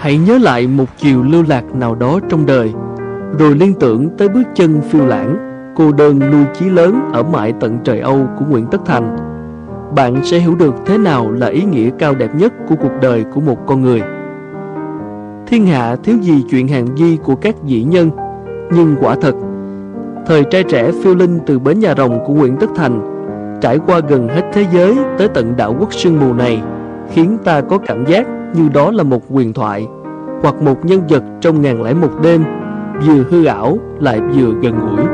Hãy nhớ lại một chiều lưu lạc nào đó trong đời. Rồi liên tưởng tới bước chân phiêu lãng, Cô đơn nuôi chí lớn ở mãi tận trời Âu của Nguyễn Tất Thành. Bạn sẽ hiểu được thế nào là ý nghĩa cao đẹp nhất của cuộc đời của một con người. Thiên hạ thiếu gì chuyện hàng di của các dĩ nhân, Nhưng quả thật, Thời trai trẻ phiêu linh từ bến nhà rồng của Nguyễn Tất Thành, Trải qua gần hết thế giới tới tận đảo quốc sương mù này, Khiến ta có cảm giác như đó là một huyền thoại Hoặc một nhân vật trong ngàn lẻ một đêm Vừa hư ảo lại vừa gần gũi.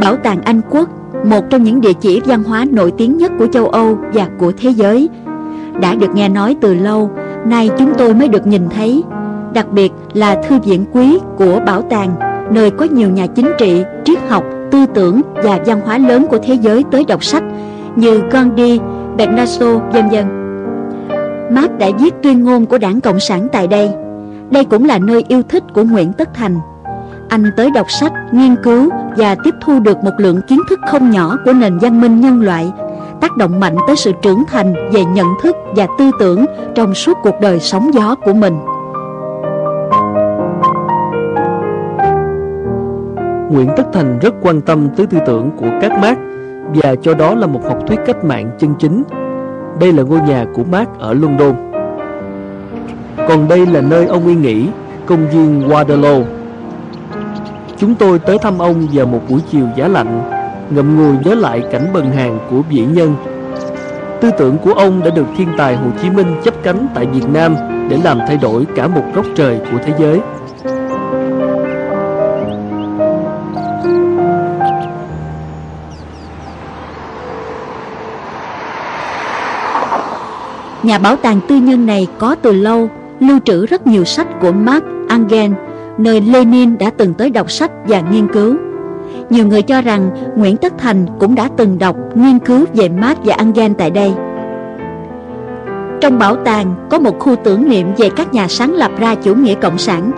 Bảo tàng Anh Quốc Một trong những địa chỉ văn hóa nổi tiếng nhất của châu Âu và của thế giới. Đã được nghe nói từ lâu Nay chúng tôi mới được nhìn thấy. Đặc biệt là thư viện quý của bảo tàng Nơi có nhiều nhà chính trị, triết học, tư tưởng và văn hóa lớn của thế giới tới đọc sách Như Gandhi, Bernardo, vân vân. Marx đã viết tuyên ngôn của đảng Cộng sản tại đây. Đây cũng là nơi yêu thích của Nguyễn Tất Thành. Anh tới đọc sách, nghiên cứu và tiếp thu được một lượng kiến thức không nhỏ của nền văn minh nhân loại, tác động mạnh tới sự trưởng thành về nhận thức và tư tưởng trong suốt cuộc đời sóng gió của mình. Nguyễn Tất Thành rất quan tâm tới tư tưởng của các Marx và cho đó là một học thuyết cách mạng chân chính. Đây là ngôi nhà của Marx ở London. Còn đây là nơi ông yên nghỉ, công viên Waterloo. Chúng tôi tới thăm ông vào một buổi chiều giá lạnh, ngậm ngùi nhớ lại cảnh bần hàng của vĩ nhân. Tư tưởng của ông đã được thiên tài Hồ Chí Minh chấp cánh tại Việt Nam để làm thay đổi cả một góc trời của thế giới. Nhà bảo tàng tư nhân này có từ lâu lưu trữ rất nhiều sách của Marx Engels, nơi Lenin đã từng tới đọc sách và nghiên cứu. Nhiều người cho rằng Nguyễn Tất Thành cũng đã từng đọc, nghiên cứu về Marx và Engels tại đây. Trong bảo tàng có một khu tưởng niệm về các nhà sáng lập ra chủ nghĩa cộng sản.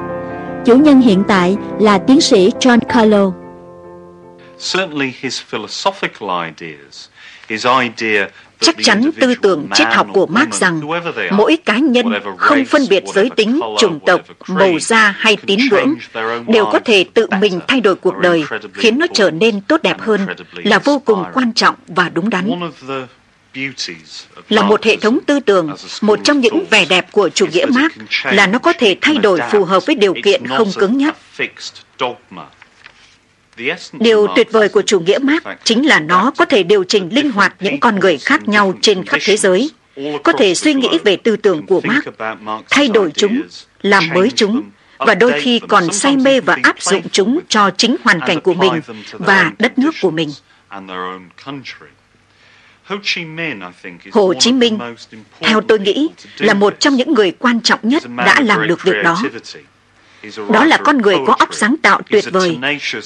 Chủ nhân hiện tại là tiến sĩ John Carlo. Certainly his philosophical ideas, his idea Chắc chắn tư tưởng triết học của Marx rằng mỗi cá nhân không phân biệt giới tính, chủng tộc, màu da hay tín ngưỡng đều có thể tự mình thay đổi cuộc đời, khiến nó trở nên tốt đẹp hơn là vô cùng quan trọng và đúng đắn. Là một hệ thống tư tưởng, một trong những vẻ đẹp của chủ nghĩa Marx là nó có thể thay đổi phù hợp với điều kiện không cứng nhắc. Điều tuyệt vời của chủ nghĩa Marx chính là nó có thể điều chỉnh linh hoạt những con người khác nhau trên khắp thế giới, có thể suy nghĩ về tư tưởng của Marx, thay đổi chúng, làm mới chúng, và đôi khi còn say mê và áp dụng chúng cho chính hoàn cảnh của mình và đất nước của mình. Hồ Chí Minh, theo tôi nghĩ, là một trong những người quan trọng nhất đã làm được việc đó. Đó là con người có óc sáng tạo tuyệt vời,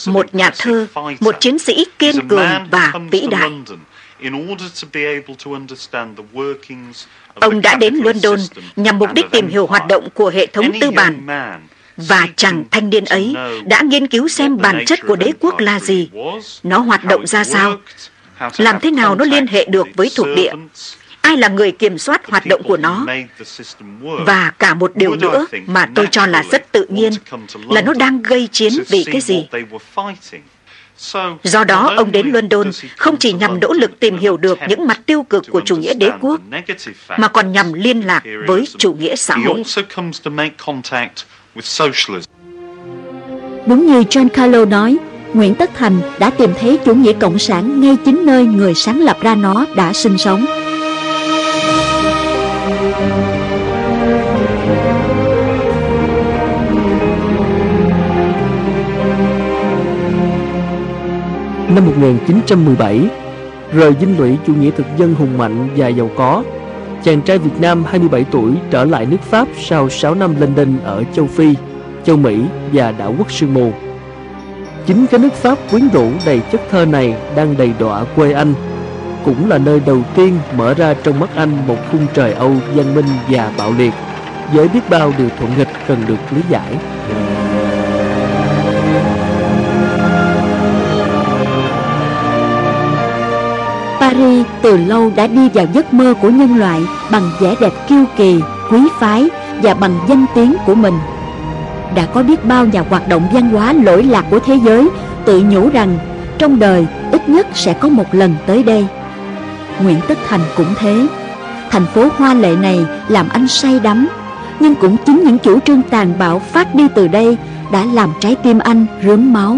một nhà thơ, một chiến sĩ kiên cường và vĩ đại. Ông đã đến London nhằm mục đích tìm hiểu hoạt động của hệ thống tư bản và chàng thanh niên ấy đã nghiên cứu xem bản chất của đế quốc là gì, nó hoạt động ra sao, làm thế nào nó liên hệ được với thuộc địa, ai là người kiểm soát hoạt động của nó. Và cả một điều nữa mà tôi cho là rất tự nhiên là nó đang gây chiến vì cái gì. Do đó, ông đến London không chỉ nhằm nỗ lực tìm hiểu được những mặt tiêu cực của chủ nghĩa đế quốc, mà còn nhằm liên lạc với chủ nghĩa xã hội. Đúng như John Carlo nói, Nguyễn Tất Thành đã tìm thấy chủ nghĩa cộng sản ngay chính nơi người sáng lập ra nó đã sinh sống. Năm 1917, rời dinh lũy chủ nghĩa thực dân hùng mạnh và giàu có, chàng trai Việt Nam 27 tuổi trở lại nước Pháp sau 6 năm lênh đênh ở châu Phi, châu Mỹ và đảo quốc Sương Mù. Chính cái nước Pháp quyến rũ đầy chất thơ này đang đầy đọa quê anh, cũng là nơi đầu tiên mở ra trong mắt anh một khung trời Âu văn minh và bạo liệt, với biết bao điều thuận nghịch cần được lý giải. Yeah. Từ lâu đã đi vào giấc mơ của nhân loại bằng vẻ đẹp kiêu kỳ, quý phái và bằng danh tiếng của mình. Đã có biết bao nhà hoạt động văn hóa lỗi lạc của thế giới tự nhủ rằng trong đời ít nhất sẽ có một lần tới đây. Nguyễn Tất Thành cũng thế. Thành phố hoa lệ này làm anh say đắm, nhưng cũng chính những chủ trương tàn bạo phát đi từ đây đã làm trái tim anh rướm máu.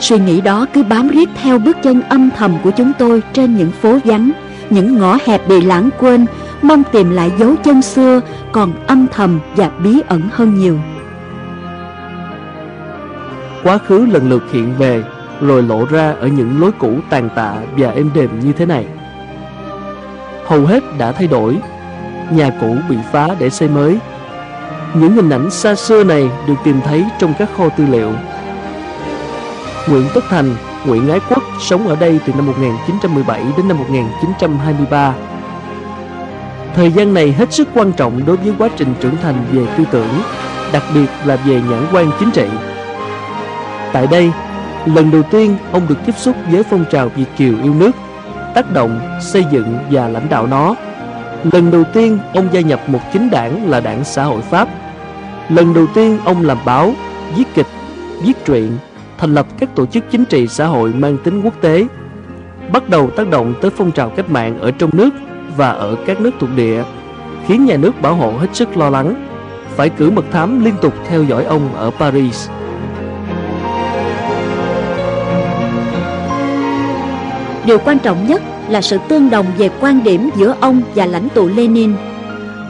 Suy nghĩ đó cứ bám riết theo bước chân âm thầm của chúng tôi trên những phố vắng, những ngõ hẹp bị lãng quên, mong tìm lại dấu chân xưa còn âm thầm và bí ẩn hơn nhiều. Quá khứ lần lượt hiện về, rồi lộ ra ở những lối cũ tàn tạ và êm đềm như thế này. Hầu hết đã thay đổi, nhà cũ bị phá để xây mới. Những hình ảnh xa xưa này được tìm thấy trong các kho tư liệu Nguyễn Tất Thành, Nguyễn Ái Quốc sống ở đây từ năm 1917 đến năm 1923. Thời gian này hết sức quan trọng đối với quá trình trưởng thành về tư tưởng, đặc biệt là về nhãn quan chính trị. Tại đây, lần đầu tiên ông được tiếp xúc với phong trào Việt Kiều yêu nước, tác động, xây dựng và lãnh đạo nó. Lần đầu tiên ông gia nhập một chính đảng là đảng xã hội Pháp. Lần đầu tiên ông làm báo, viết kịch, viết truyện thành lập các tổ chức chính trị xã hội mang tính quốc tế, bắt đầu tác động tới phong trào cách mạng ở trong nước và ở các nước thuộc địa, khiến nhà nước bảo hộ hết sức lo lắng, phải cử mật thám liên tục theo dõi ông ở Paris. Điều quan trọng nhất là sự tương đồng về quan điểm giữa ông và lãnh tụ Lenin.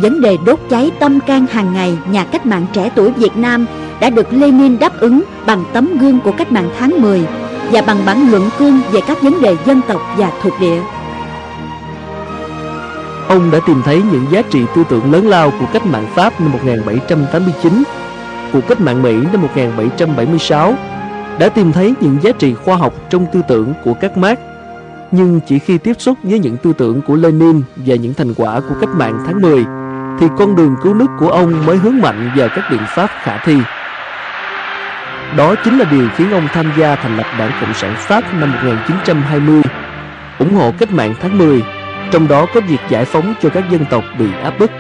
Vấn đề đốt cháy tâm can hàng ngày nhà cách mạng trẻ tuổi Việt Nam đã được Lenin đáp ứng bằng tấm gương của cách mạng tháng 10 và bằng bản luận cương về các vấn đề dân tộc và thuộc địa. Ông đã tìm thấy những giá trị tư tưởng lớn lao của cách mạng Pháp năm 1789, của cách mạng Mỹ năm 1776, đã tìm thấy những giá trị khoa học trong tư tưởng của các Marx. Nhưng chỉ khi tiếp xúc với những tư tưởng của Lenin và những thành quả của cách mạng tháng 10, thì con đường cứu nước của ông mới hướng mạnh vào các biện pháp khả thi. Đó chính là điều khiến ông tham gia thành lập Đảng Cộng sản Pháp năm 1920, ủng hộ cách mạng tháng 10, trong đó có việc giải phóng cho các dân tộc bị áp bức.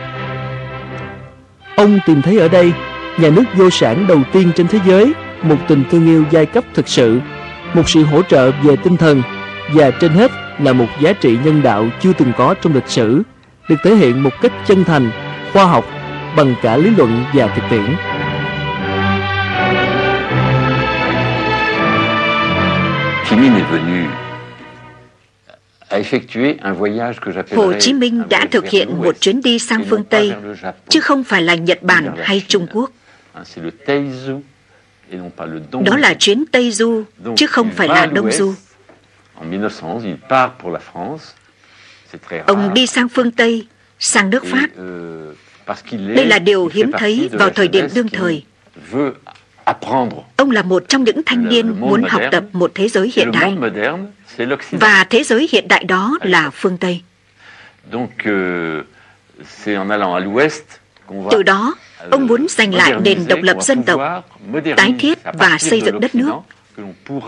Ông tìm thấy ở đây nhà nước vô sản đầu tiên trên thế giới, một tình thương yêu giai cấp thực sự, một sự hỗ trợ về tinh thần và trên hết là một giá trị nhân đạo chưa từng có trong lịch sử, được thể hiện một cách chân thành, khoa học bằng cả lý luận và thực tiễn. Hồ Chí Minh đã thực hiện một chuyến đi sang phương Tây, chứ không phải là Nhật Bản hay Trung Quốc. Đó là chuyến Tây Du, chứ không phải là Đông Du. Ông đi sang phương Tây, sang nước Pháp. Đây là điều hiếm thấy vào thời điểm đương thời. Ông là một trong những thanh niên muốn học tập một thế giới hiện đại. Và thế giới hiện đại đó là phương Tây. Euh, Từ đó, ông muốn giành lại nền độc lập dân tộc, tái thiết và xây dựng đất nước,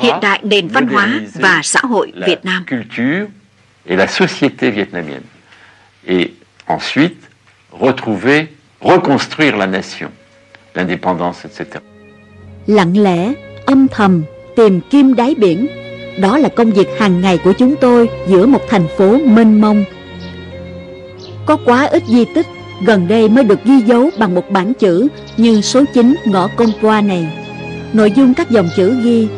hiện đại nền văn hóa và xã hội Việt Nam. et la société vietnamienne. Et ensuite, retrouver, reconstruire la nation, l'indépendance, etc lặng lẽ, âm thầm, tìm kim đáy biển. Đó là công việc hàng ngày của chúng tôi giữa một thành phố mênh mông. Có quá ít di tích gần đây mới được ghi dấu bằng một bản chữ như số 9 ngõ Công Qua này. Nội dung các dòng chữ ghi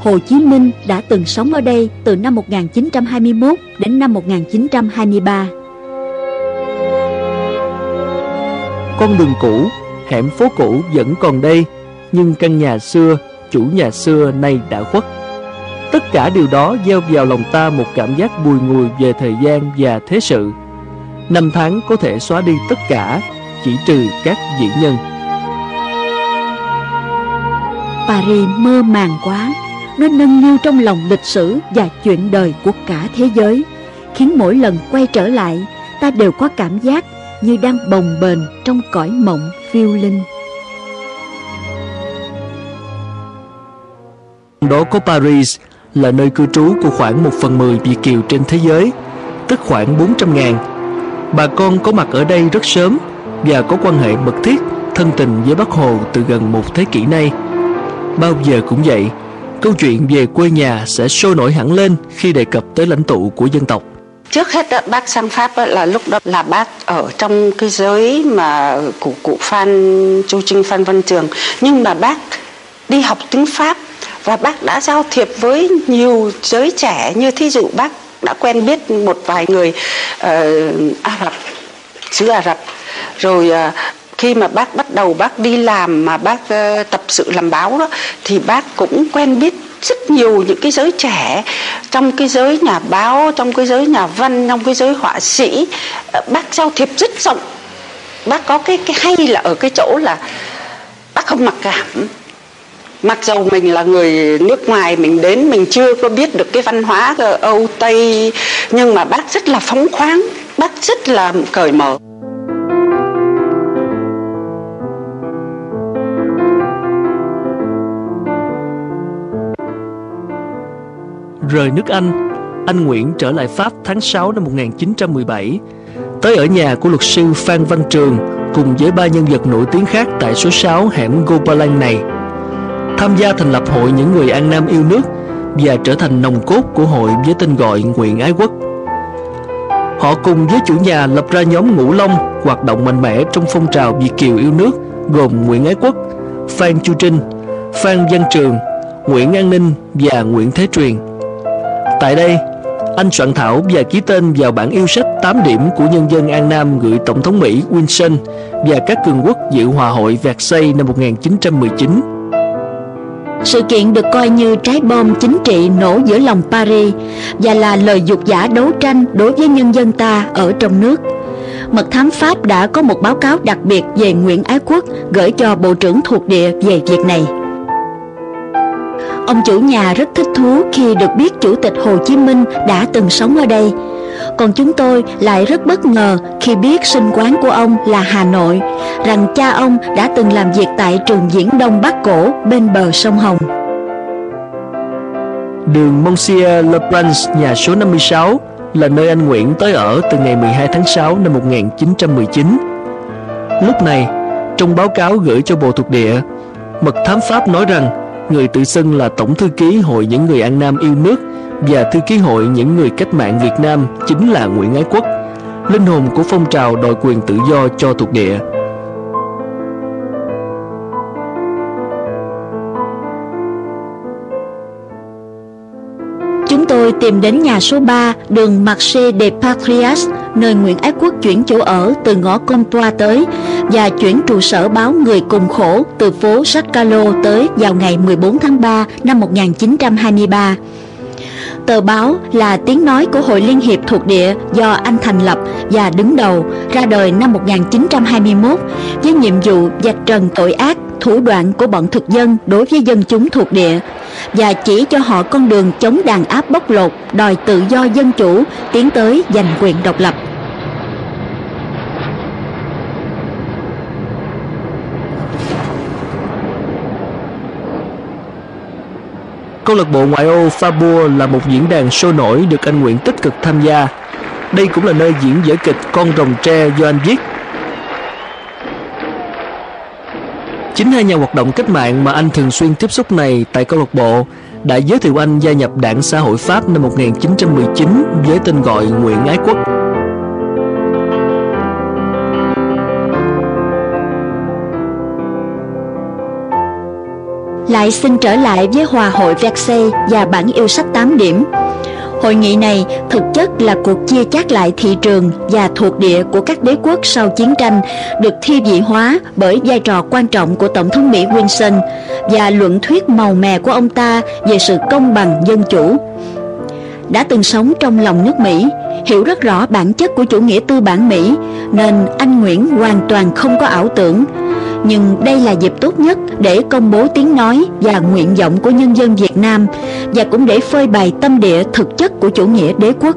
Hồ Chí Minh đã từng sống ở đây từ năm 1921 đến năm 1923. Con đường cũ, hẻm phố cũ vẫn còn đây nhưng căn nhà xưa, chủ nhà xưa nay đã khuất. Tất cả điều đó gieo vào lòng ta một cảm giác bùi ngùi về thời gian và thế sự. Năm tháng có thể xóa đi tất cả, chỉ trừ các dĩ nhân. Paris mơ màng quá, nó nâng niu trong lòng lịch sử và chuyện đời của cả thế giới, khiến mỗi lần quay trở lại, ta đều có cảm giác như đang bồng bềnh trong cõi mộng phiêu linh. Đó có Paris là nơi cư trú của khoảng 1 phần 10 Việt Kiều trên thế giới, tức khoảng 400 ngàn. Bà con có mặt ở đây rất sớm và có quan hệ mật thiết, thân tình với Bác Hồ từ gần một thế kỷ nay. Bao giờ cũng vậy, câu chuyện về quê nhà sẽ sôi nổi hẳn lên khi đề cập tới lãnh tụ của dân tộc. Trước hết đó, bác sang Pháp đó, là lúc đó là bác ở trong cái giới mà của cụ Phan Chu Trinh Phan Văn Trường nhưng mà bác đi học tiếng Pháp và bác đã giao thiệp với nhiều giới trẻ như thí dụ bác đã quen biết một vài người uh, Ả Rập xứ Ả Rập. Rồi uh, khi mà bác bắt đầu bác đi làm mà bác uh, tập sự làm báo đó thì bác cũng quen biết rất nhiều những cái giới trẻ trong cái giới nhà báo trong cái giới nhà văn trong cái giới họa sĩ. Bác giao thiệp rất rộng. Bác có cái cái hay là ở cái chỗ là bác không mặc cảm mặc dầu mình là người nước ngoài mình đến mình chưa có biết được cái văn hóa âu tây nhưng mà bác rất là phóng khoáng bác rất là cởi mở Rời nước Anh, anh Nguyễn trở lại Pháp tháng 6 năm 1917, tới ở nhà của luật sư Phan Văn Trường cùng với ba nhân vật nổi tiếng khác tại số 6 hẻm Gopalan này. Tham gia thành lập hội những người An Nam yêu nước và trở thành nòng cốt của hội với tên gọi Nguyện Ái Quốc. Họ cùng với chủ nhà lập ra nhóm Ngũ Long hoạt động mạnh mẽ trong phong trào Việt Kiều yêu nước gồm Nguyễn Ái Quốc, Phan Chu Trinh, Phan Văn Trường, Nguyễn An Ninh và Nguyễn Thế Truyền. Tại đây, anh soạn thảo và ký tên vào bản yêu sách 8 điểm của nhân dân An Nam gửi Tổng thống Mỹ Wilson và các cường quốc dự hòa hội Versailles năm 1919. Sự kiện được coi như trái bom chính trị nổ giữa lòng Paris và là lời dục giả đấu tranh đối với nhân dân ta ở trong nước. Mật thám Pháp đã có một báo cáo đặc biệt về Nguyễn Ái Quốc gửi cho Bộ trưởng thuộc địa về việc này. Ông chủ nhà rất thích thú khi được biết Chủ tịch Hồ Chí Minh đã từng sống ở đây. Còn chúng tôi lại rất bất ngờ khi biết sinh quán của ông là Hà Nội, rằng cha ông đã từng làm việc tại trường diễn Đông Bắc Cổ bên bờ sông Hồng. Đường Monsieur Le Prince, nhà số 56 là nơi anh Nguyễn tới ở từ ngày 12 tháng 6 năm 1919. Lúc này, trong báo cáo gửi cho Bộ thuộc địa, mật thám Pháp nói rằng người tự xưng là Tổng thư ký Hội những người An Nam yêu nước và thư ký Hội những người cách mạng Việt Nam chính là Nguyễn Ái Quốc, linh hồn của phong trào đòi quyền tự do cho thuộc địa. Chúng tôi tìm đến nhà số 3 đường Marché de Patrias, nơi Nguyễn Ái Quốc chuyển chỗ ở từ ngõ Comtois tới và chuyển trụ sở báo Người Cùng Khổ từ phố Sacalo tới vào ngày 14 tháng 3 năm 1923. Tờ báo là tiếng nói của Hội Liên hiệp thuộc địa do anh thành lập và đứng đầu, ra đời năm 1921 với nhiệm vụ vạch trần tội ác, thủ đoạn của bọn thực dân đối với dân chúng thuộc địa và chỉ cho họ con đường chống đàn áp bóc lột, đòi tự do dân chủ, tiến tới giành quyền độc lập. Câu lạc bộ ngoại ô Fabur là một diễn đàn sôi nổi được anh Nguyễn tích cực tham gia. Đây cũng là nơi diễn vở kịch Con rồng tre do anh viết. Chính hai nhà hoạt động cách mạng mà anh thường xuyên tiếp xúc này tại câu lạc bộ đã giới thiệu anh gia nhập Đảng Xã hội Pháp năm 1919 với tên gọi Nguyễn Ái Quốc. Lại xin trở lại với Hòa hội Versailles và bản yêu sách 8 điểm. Hội nghị này thực chất là cuộc chia chác lại thị trường và thuộc địa của các đế quốc sau chiến tranh được thi vị hóa bởi vai trò quan trọng của Tổng thống Mỹ Wilson và luận thuyết màu mè của ông ta về sự công bằng dân chủ. Đã từng sống trong lòng nước Mỹ, hiểu rất rõ bản chất của chủ nghĩa tư bản Mỹ nên anh Nguyễn hoàn toàn không có ảo tưởng nhưng đây là dịp tốt nhất để công bố tiếng nói và nguyện vọng của nhân dân Việt Nam và cũng để phơi bày tâm địa thực chất của chủ nghĩa đế quốc.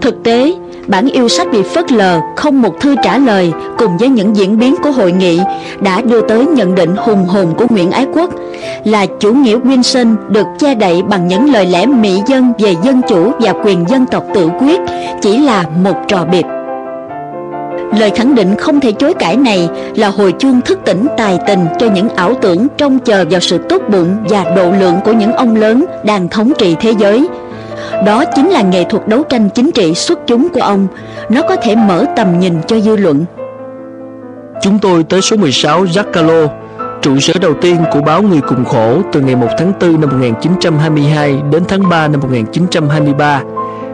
Thực tế, bản yêu sách bị phớt lờ, không một thư trả lời cùng với những diễn biến của hội nghị đã đưa tới nhận định hùng hồn của Nguyễn Ái Quốc là chủ nghĩa Wilson được che đậy bằng những lời lẽ mỹ dân về dân chủ và quyền dân tộc tự quyết chỉ là một trò biệt. Lời khẳng định không thể chối cãi này là hồi chuông thức tỉnh tài tình cho những ảo tưởng trông chờ vào sự tốt bụng và độ lượng của những ông lớn đang thống trị thế giới. Đó chính là nghệ thuật đấu tranh chính trị xuất chúng của ông. Nó có thể mở tầm nhìn cho dư luận. Chúng tôi tới số 16 Giacalo trụ sở đầu tiên của báo Người Cùng Khổ từ ngày 1 tháng 4 năm 1922 đến tháng 3 năm 1923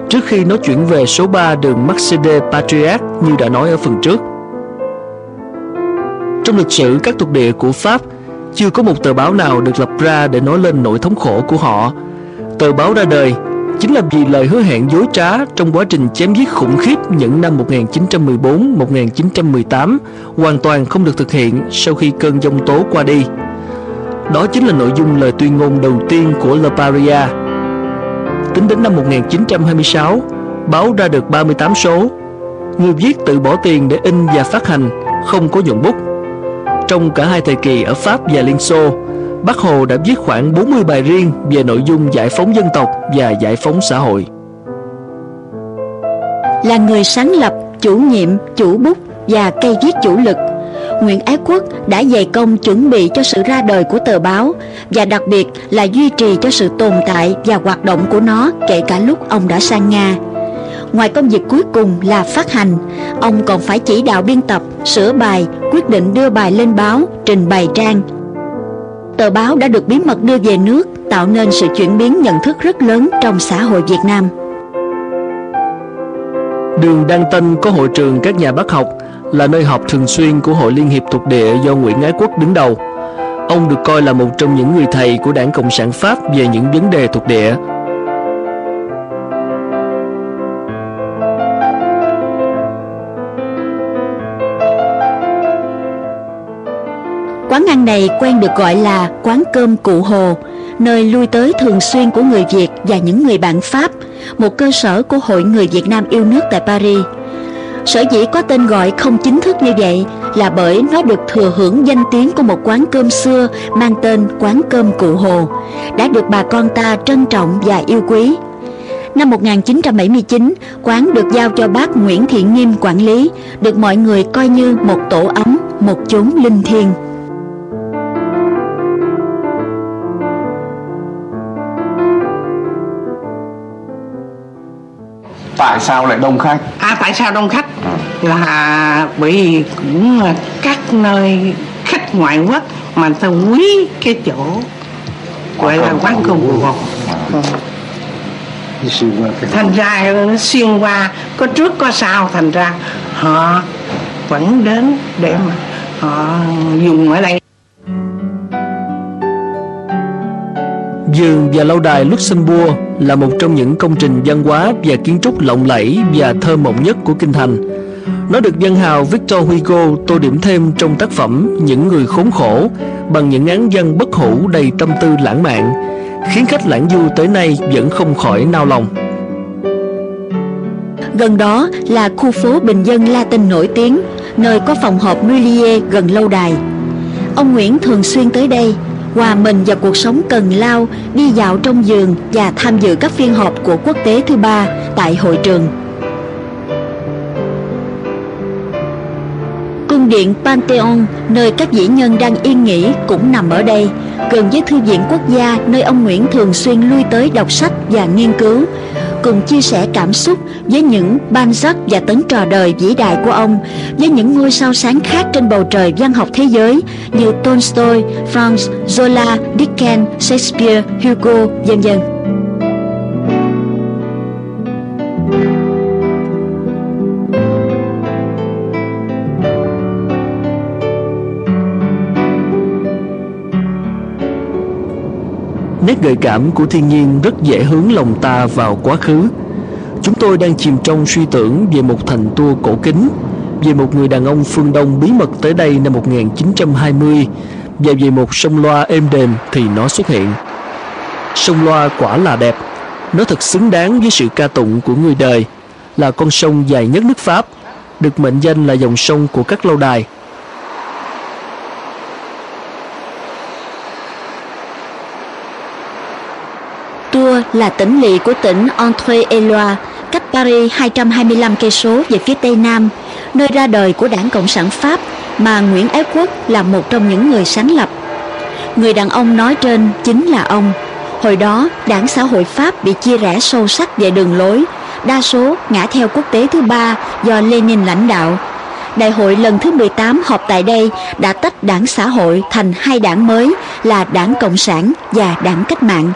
trước khi nó chuyển về số 3 đường Mercedes Patriot như đã nói ở phần trước. Trong lịch sử các thuộc địa của Pháp, chưa có một tờ báo nào được lập ra để nói lên nỗi thống khổ của họ. Tờ báo ra đời chính là vì lời hứa hẹn dối trá trong quá trình chém giết khủng khiếp những năm 1914-1918 hoàn toàn không được thực hiện sau khi cơn giông tố qua đi. Đó chính là nội dung lời tuyên ngôn đầu tiên của Le Paria Tính đến năm 1926, báo ra được 38 số. Người viết tự bỏ tiền để in và phát hành, không có nhuận bút. Trong cả hai thời kỳ ở Pháp và Liên Xô, Bác Hồ đã viết khoảng 40 bài riêng về nội dung giải phóng dân tộc và giải phóng xã hội. Là người sáng lập, chủ nhiệm, chủ bút và cây viết chủ lực Nguyễn Ái Quốc đã dày công chuẩn bị cho sự ra đời của tờ báo và đặc biệt là duy trì cho sự tồn tại và hoạt động của nó kể cả lúc ông đã sang Nga. Ngoài công việc cuối cùng là phát hành, ông còn phải chỉ đạo biên tập, sửa bài, quyết định đưa bài lên báo, trình bày trang. Tờ báo đã được bí mật đưa về nước, tạo nên sự chuyển biến nhận thức rất lớn trong xã hội Việt Nam. Đường Đăng Tân có hội trường các nhà bác học là nơi họp thường xuyên của Hội Liên hiệp thuộc địa do Nguyễn Ái Quốc đứng đầu. Ông được coi là một trong những người thầy của Đảng Cộng sản Pháp về những vấn đề thuộc địa. Quán ăn này quen được gọi là quán cơm cụ Hồ, nơi lui tới thường xuyên của người Việt và những người bạn Pháp, một cơ sở của Hội Người Việt Nam yêu nước tại Paris. Sở dĩ có tên gọi không chính thức như vậy là bởi nó được thừa hưởng danh tiếng của một quán cơm xưa mang tên quán cơm Cụ Hồ, đã được bà con ta trân trọng và yêu quý. Năm 1979, quán được giao cho bác Nguyễn Thiện Nghiêm quản lý, được mọi người coi như một tổ ấm, một chốn linh thiêng. Tại sao lại đông khách? À tại sao đông khách? À. là bởi vì cũng các nơi khách ngoại quốc mà ta quý cái chỗ gọi là quán cơm của họ thành ra nó xuyên qua có trước có sau thành ra họ vẫn đến để mà họ dùng ở đây Dường và lâu đài Luxembourg là một trong những công trình văn hóa và kiến trúc lộng lẫy và thơ mộng nhất của kinh thành. Nó được dân hào Victor Hugo tô điểm thêm trong tác phẩm Những người khốn khổ bằng những án văn bất hủ đầy tâm tư lãng mạn, khiến khách lãng du tới nay vẫn không khỏi nao lòng. Gần đó là khu phố bình dân Latin nổi tiếng, nơi có phòng họp Mulier gần lâu đài. Ông Nguyễn thường xuyên tới đây hòa mình vào cuộc sống cần lao, đi dạo trong giường và tham dự các phiên họp của quốc tế thứ ba tại hội trường. Cung điện Pantheon, nơi các vĩ nhân đang yên nghỉ cũng nằm ở đây, gần với Thư viện Quốc gia nơi ông Nguyễn thường xuyên lui tới đọc sách và nghiên cứu, cùng chia sẻ cảm xúc với những ban giấc và tấn trò đời vĩ đại của ông, với những ngôi sao sáng khác trên bầu trời văn học thế giới như Tolstoy, Franz, Zola, Dickens, Shakespeare, Hugo, vân vân. Nét gợi cảm của thiên nhiên rất dễ hướng lòng ta vào quá khứ. Chúng tôi đang chìm trong suy tưởng về một thành tour cổ kính, về một người đàn ông phương Đông bí mật tới đây năm 1920 và về một sông loa êm đềm thì nó xuất hiện. Sông loa quả là đẹp, nó thật xứng đáng với sự ca tụng của người đời. là con sông dài nhất nước Pháp, được mệnh danh là dòng sông của các lâu đài. Là tỉnh lỵ của tỉnh Entre-et-Loire, cách Paris 225 cây số về phía tây nam, nơi ra đời của Đảng Cộng sản Pháp mà Nguyễn Ái Quốc là một trong những người sáng lập. Người đàn ông nói trên chính là ông. Hồi đó, Đảng Xã hội Pháp bị chia rẽ sâu sắc về đường lối, đa số ngã theo quốc tế thứ ba do Lenin lãnh đạo. Đại hội lần thứ 18 họp tại đây đã tách đảng xã hội thành hai đảng mới là đảng Cộng sản và đảng Cách mạng.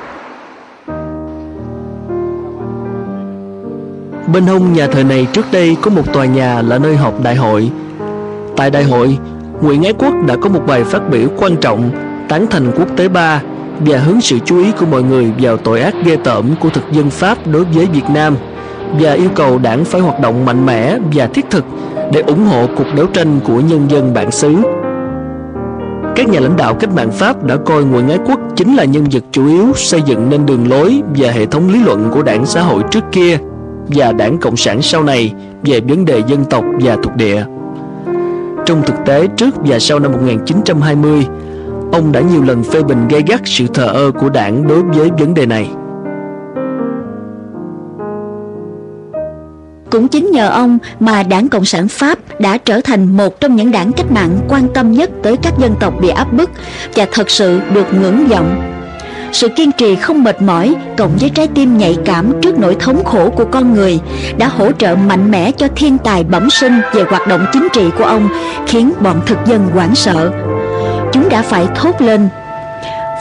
Bên hông nhà thờ này trước đây có một tòa nhà là nơi họp đại hội. Tại đại hội, Nguyễn Ái Quốc đã có một bài phát biểu quan trọng tán thành quốc tế ba và hướng sự chú ý của mọi người vào tội ác ghê tởm của thực dân Pháp đối với Việt Nam và yêu cầu đảng phải hoạt động mạnh mẽ và thiết thực để ủng hộ cuộc đấu tranh của nhân dân bản xứ. Các nhà lãnh đạo cách mạng Pháp đã coi Nguyễn Ái Quốc chính là nhân vật chủ yếu xây dựng nên đường lối và hệ thống lý luận của đảng xã hội trước kia và đảng Cộng sản sau này về vấn đề dân tộc và thuộc địa. Trong thực tế trước và sau năm 1920, ông đã nhiều lần phê bình gay gắt sự thờ ơ của đảng đối với vấn đề này. Cũng chính nhờ ông mà Đảng Cộng sản Pháp đã trở thành một trong những đảng cách mạng quan tâm nhất tới các dân tộc bị áp bức và thật sự được ngưỡng vọng. Sự kiên trì không mệt mỏi cộng với trái tim nhạy cảm trước nỗi thống khổ của con người đã hỗ trợ mạnh mẽ cho thiên tài bẩm sinh về hoạt động chính trị của ông khiến bọn thực dân hoảng sợ. Chúng đã phải thốt lên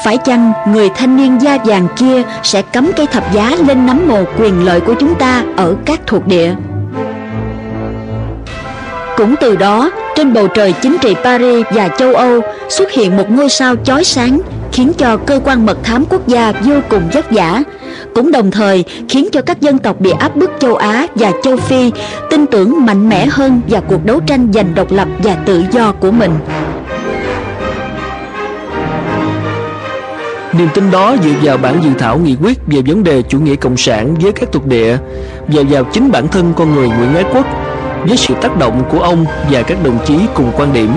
phải chăng người thanh niên da vàng kia sẽ cấm cây thập giá lên nắm mồ quyền lợi của chúng ta ở các thuộc địa? Cũng từ đó, trên bầu trời chính trị Paris và châu Âu xuất hiện một ngôi sao chói sáng khiến cho cơ quan mật thám quốc gia vô cùng vất vả cũng đồng thời khiến cho các dân tộc bị áp bức châu Á và châu Phi tin tưởng mạnh mẽ hơn vào cuộc đấu tranh giành độc lập và tự do của mình. Niềm tin đó dựa vào bản dự thảo nghị quyết về vấn đề chủ nghĩa cộng sản với các thuộc địa và vào chính bản thân con người Nguyễn Ái Quốc với sự tác động của ông và các đồng chí cùng quan điểm.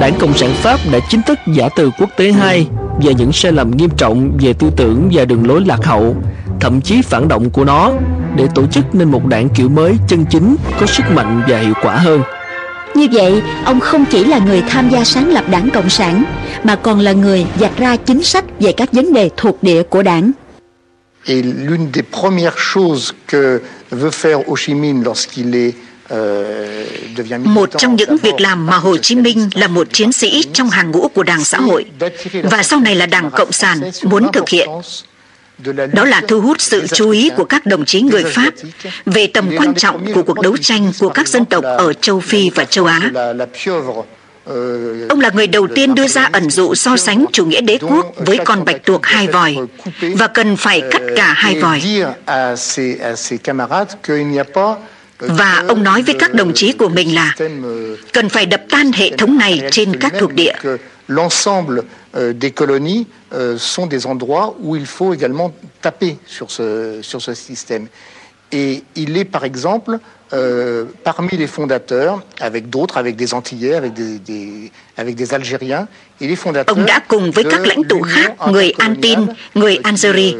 Đảng Cộng sản Pháp đã chính thức giả từ quốc tế 2 và những sai lầm nghiêm trọng về tư tưởng và đường lối lạc hậu, thậm chí phản động của nó để tổ chức nên một đảng kiểu mới chân chính, có sức mạnh và hiệu quả hơn. Như vậy, ông không chỉ là người tham gia sáng lập đảng Cộng sản, mà còn là người vạch ra chính sách về các vấn đề thuộc địa của đảng. Et l'une des premières choses que veut faire Ho Chi Minh lorsqu'il est một trong những việc làm mà Hồ Chí Minh là một chiến sĩ trong hàng ngũ của Đảng Xã hội và sau này là Đảng Cộng sản muốn thực hiện đó là thu hút sự chú ý của các đồng chí người Pháp về tầm quan trọng của cuộc đấu tranh của các dân tộc ở châu Phi và châu Á. Ông là người đầu tiên đưa ra ẩn dụ so sánh chủ nghĩa đế quốc với con bạch tuộc hai vòi và cần phải cắt cả hai vòi. Và ông nói với các đồng chí của mình là cần phải đập tan hệ thống này trên các thuộc địa. L'ensemble euh, des colonies euh, sont des endroits où il faut également taper sur ce, sur ce système. Et il est par exemple euh, parmi les fondateurs, avec d'autres, avec des Antillais, avec des, des, avec des Algériens, et les fondateurs Ông đã cùng với các lãnh tụ khác, người Antin, người Algerie,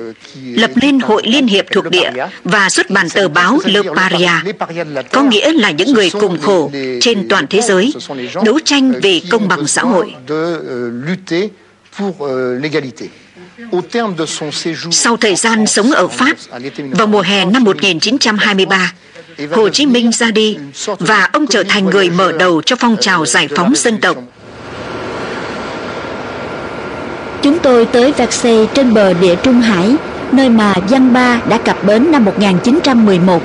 lập nên Hội Liên hiệp thuộc địa và xuất bản tờ báo Le Paria, có nghĩa là những người cùng khổ trên toàn thế giới, đấu tranh về công bằng xã hội. Sau thời gian sống ở Pháp, vào mùa hè năm 1923, Hồ Chí Minh ra đi và ông trở thành người mở đầu cho phong trào giải phóng dân tộc. Chúng tôi tới Versailles trên bờ địa Trung Hải, nơi mà Giang Ba đã cập bến năm 1911.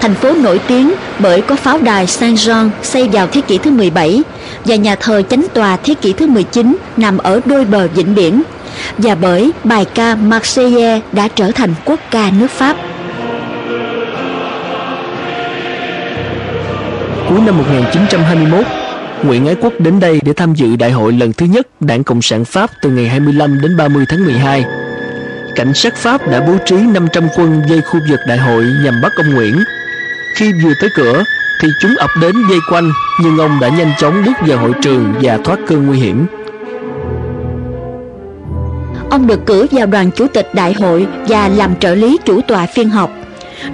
Thành phố nổi tiếng bởi có pháo đài Saint-Jean xây vào thế kỷ thứ 17 và nhà thờ chánh tòa thế kỷ thứ 19 nằm ở đôi bờ vịnh biển và bởi bài ca Marseillaise đã trở thành quốc ca nước Pháp. Cuối năm 1921, Nguyễn Ái Quốc đến đây để tham dự đại hội lần thứ nhất Đảng Cộng sản Pháp từ ngày 25 đến 30 tháng 12. Cảnh sát Pháp đã bố trí 500 quân dây khu vực đại hội nhằm bắt ông Nguyễn. Khi vừa tới cửa thì chúng ập đến dây quanh nhưng ông đã nhanh chóng bước vào hội trường và thoát cơn nguy hiểm. Ông được cử vào đoàn chủ tịch đại hội và làm trợ lý chủ tọa phiên họp.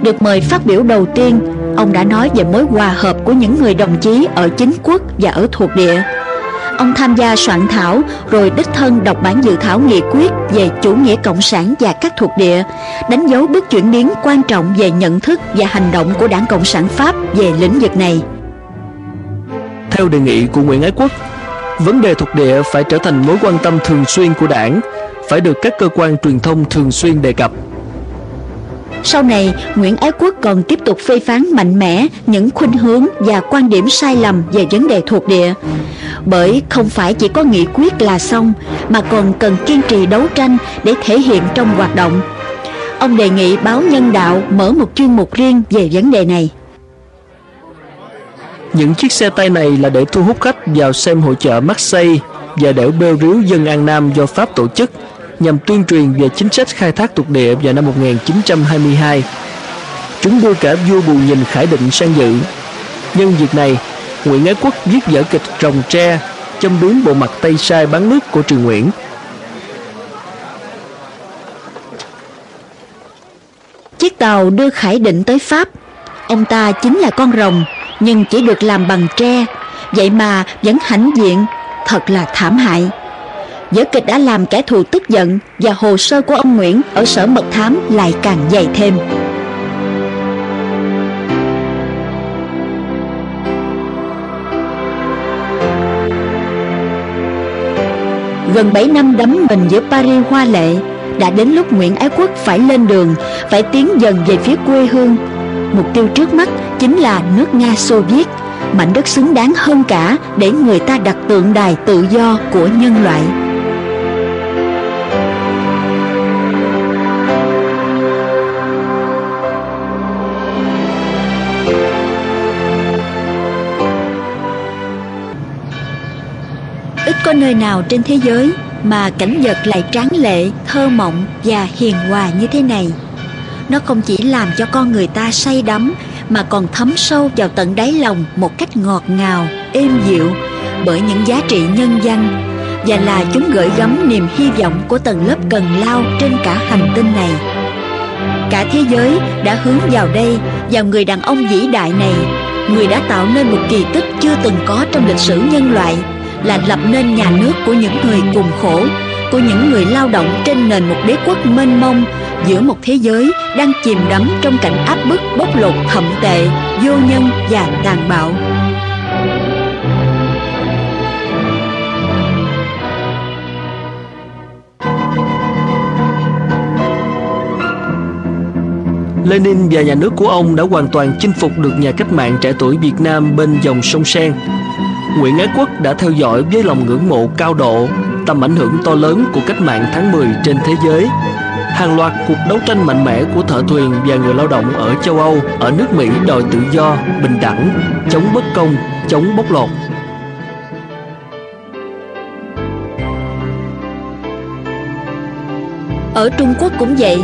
Được mời phát biểu đầu tiên, ông đã nói về mối hòa hợp của những người đồng chí ở chính quốc và ở thuộc địa. Ông tham gia soạn thảo rồi đích thân đọc bản dự thảo nghị quyết về chủ nghĩa cộng sản và các thuộc địa, đánh dấu bước chuyển biến quan trọng về nhận thức và hành động của Đảng Cộng sản Pháp về lĩnh vực này. Theo đề nghị của Nguyễn Ái Quốc, vấn đề thuộc địa phải trở thành mối quan tâm thường xuyên của đảng, phải được các cơ quan truyền thông thường xuyên đề cập. Sau này, Nguyễn Ái Quốc còn tiếp tục phê phán mạnh mẽ những khuynh hướng và quan điểm sai lầm về vấn đề thuộc địa. Bởi không phải chỉ có nghị quyết là xong, mà còn cần kiên trì đấu tranh để thể hiện trong hoạt động. Ông đề nghị báo Nhân đạo mở một chuyên mục riêng về vấn đề này. Những chiếc xe tay này là để thu hút khách vào xem hội chợ Marseille và đẻo bêu ríu dân An Nam do Pháp tổ chức nhằm tuyên truyền về chính sách khai thác thuộc địa vào năm 1922. Chúng đưa cả vua Bù Nhìn Khải Định sang dự. Nhân dịp này, Nguyễn Ái Quốc viết vở kịch Rồng Tre, châm biếm bộ mặt Tây sai bán nước của Trường Nguyễn. Chiếc tàu đưa Khải Định tới Pháp. Ông ta chính là con rồng, nhưng chỉ được làm bằng tre, vậy mà vẫn hãnh diện, thật là thảm hại. Vở kịch đã làm kẻ thù tức giận và hồ sơ của ông Nguyễn ở sở mật thám lại càng dày thêm. Gần 7 năm đắm mình giữa Paris hoa lệ, đã đến lúc Nguyễn Ái Quốc phải lên đường, phải tiến dần về phía quê hương. Mục tiêu trước mắt chính là nước Nga Xô Viết, mảnh đất xứng đáng hơn cả để người ta đặt tượng đài tự do của nhân loại. Nơi nào trên thế giới mà cảnh vật lại tráng lệ, thơ mộng và hiền hòa như thế này. Nó không chỉ làm cho con người ta say đắm mà còn thấm sâu vào tận đáy lòng một cách ngọt ngào, êm dịu bởi những giá trị nhân văn và là chúng gửi gắm niềm hy vọng của tầng lớp cần lao trên cả hành tinh này. Cả thế giới đã hướng vào đây, vào người đàn ông vĩ đại này, người đã tạo nên một kỳ tích chưa từng có trong lịch sử nhân loại là lập nên nhà nước của những người cùng khổ, của những người lao động trên nền một đế quốc mênh mông giữa một thế giới đang chìm đắm trong cảnh áp bức bóc lột thậm tệ, vô nhân và tàn bạo. Lenin và nhà nước của ông đã hoàn toàn chinh phục được nhà cách mạng trẻ tuổi Việt Nam bên dòng sông Sen. Nguyễn Ái Quốc đã theo dõi với lòng ngưỡng mộ cao độ tầm ảnh hưởng to lớn của cách mạng tháng 10 trên thế giới. Hàng loạt cuộc đấu tranh mạnh mẽ của thợ thuyền và người lao động ở châu Âu, ở nước Mỹ đòi tự do, bình đẳng, chống bất công, chống bóc lột. Ở Trung Quốc cũng vậy,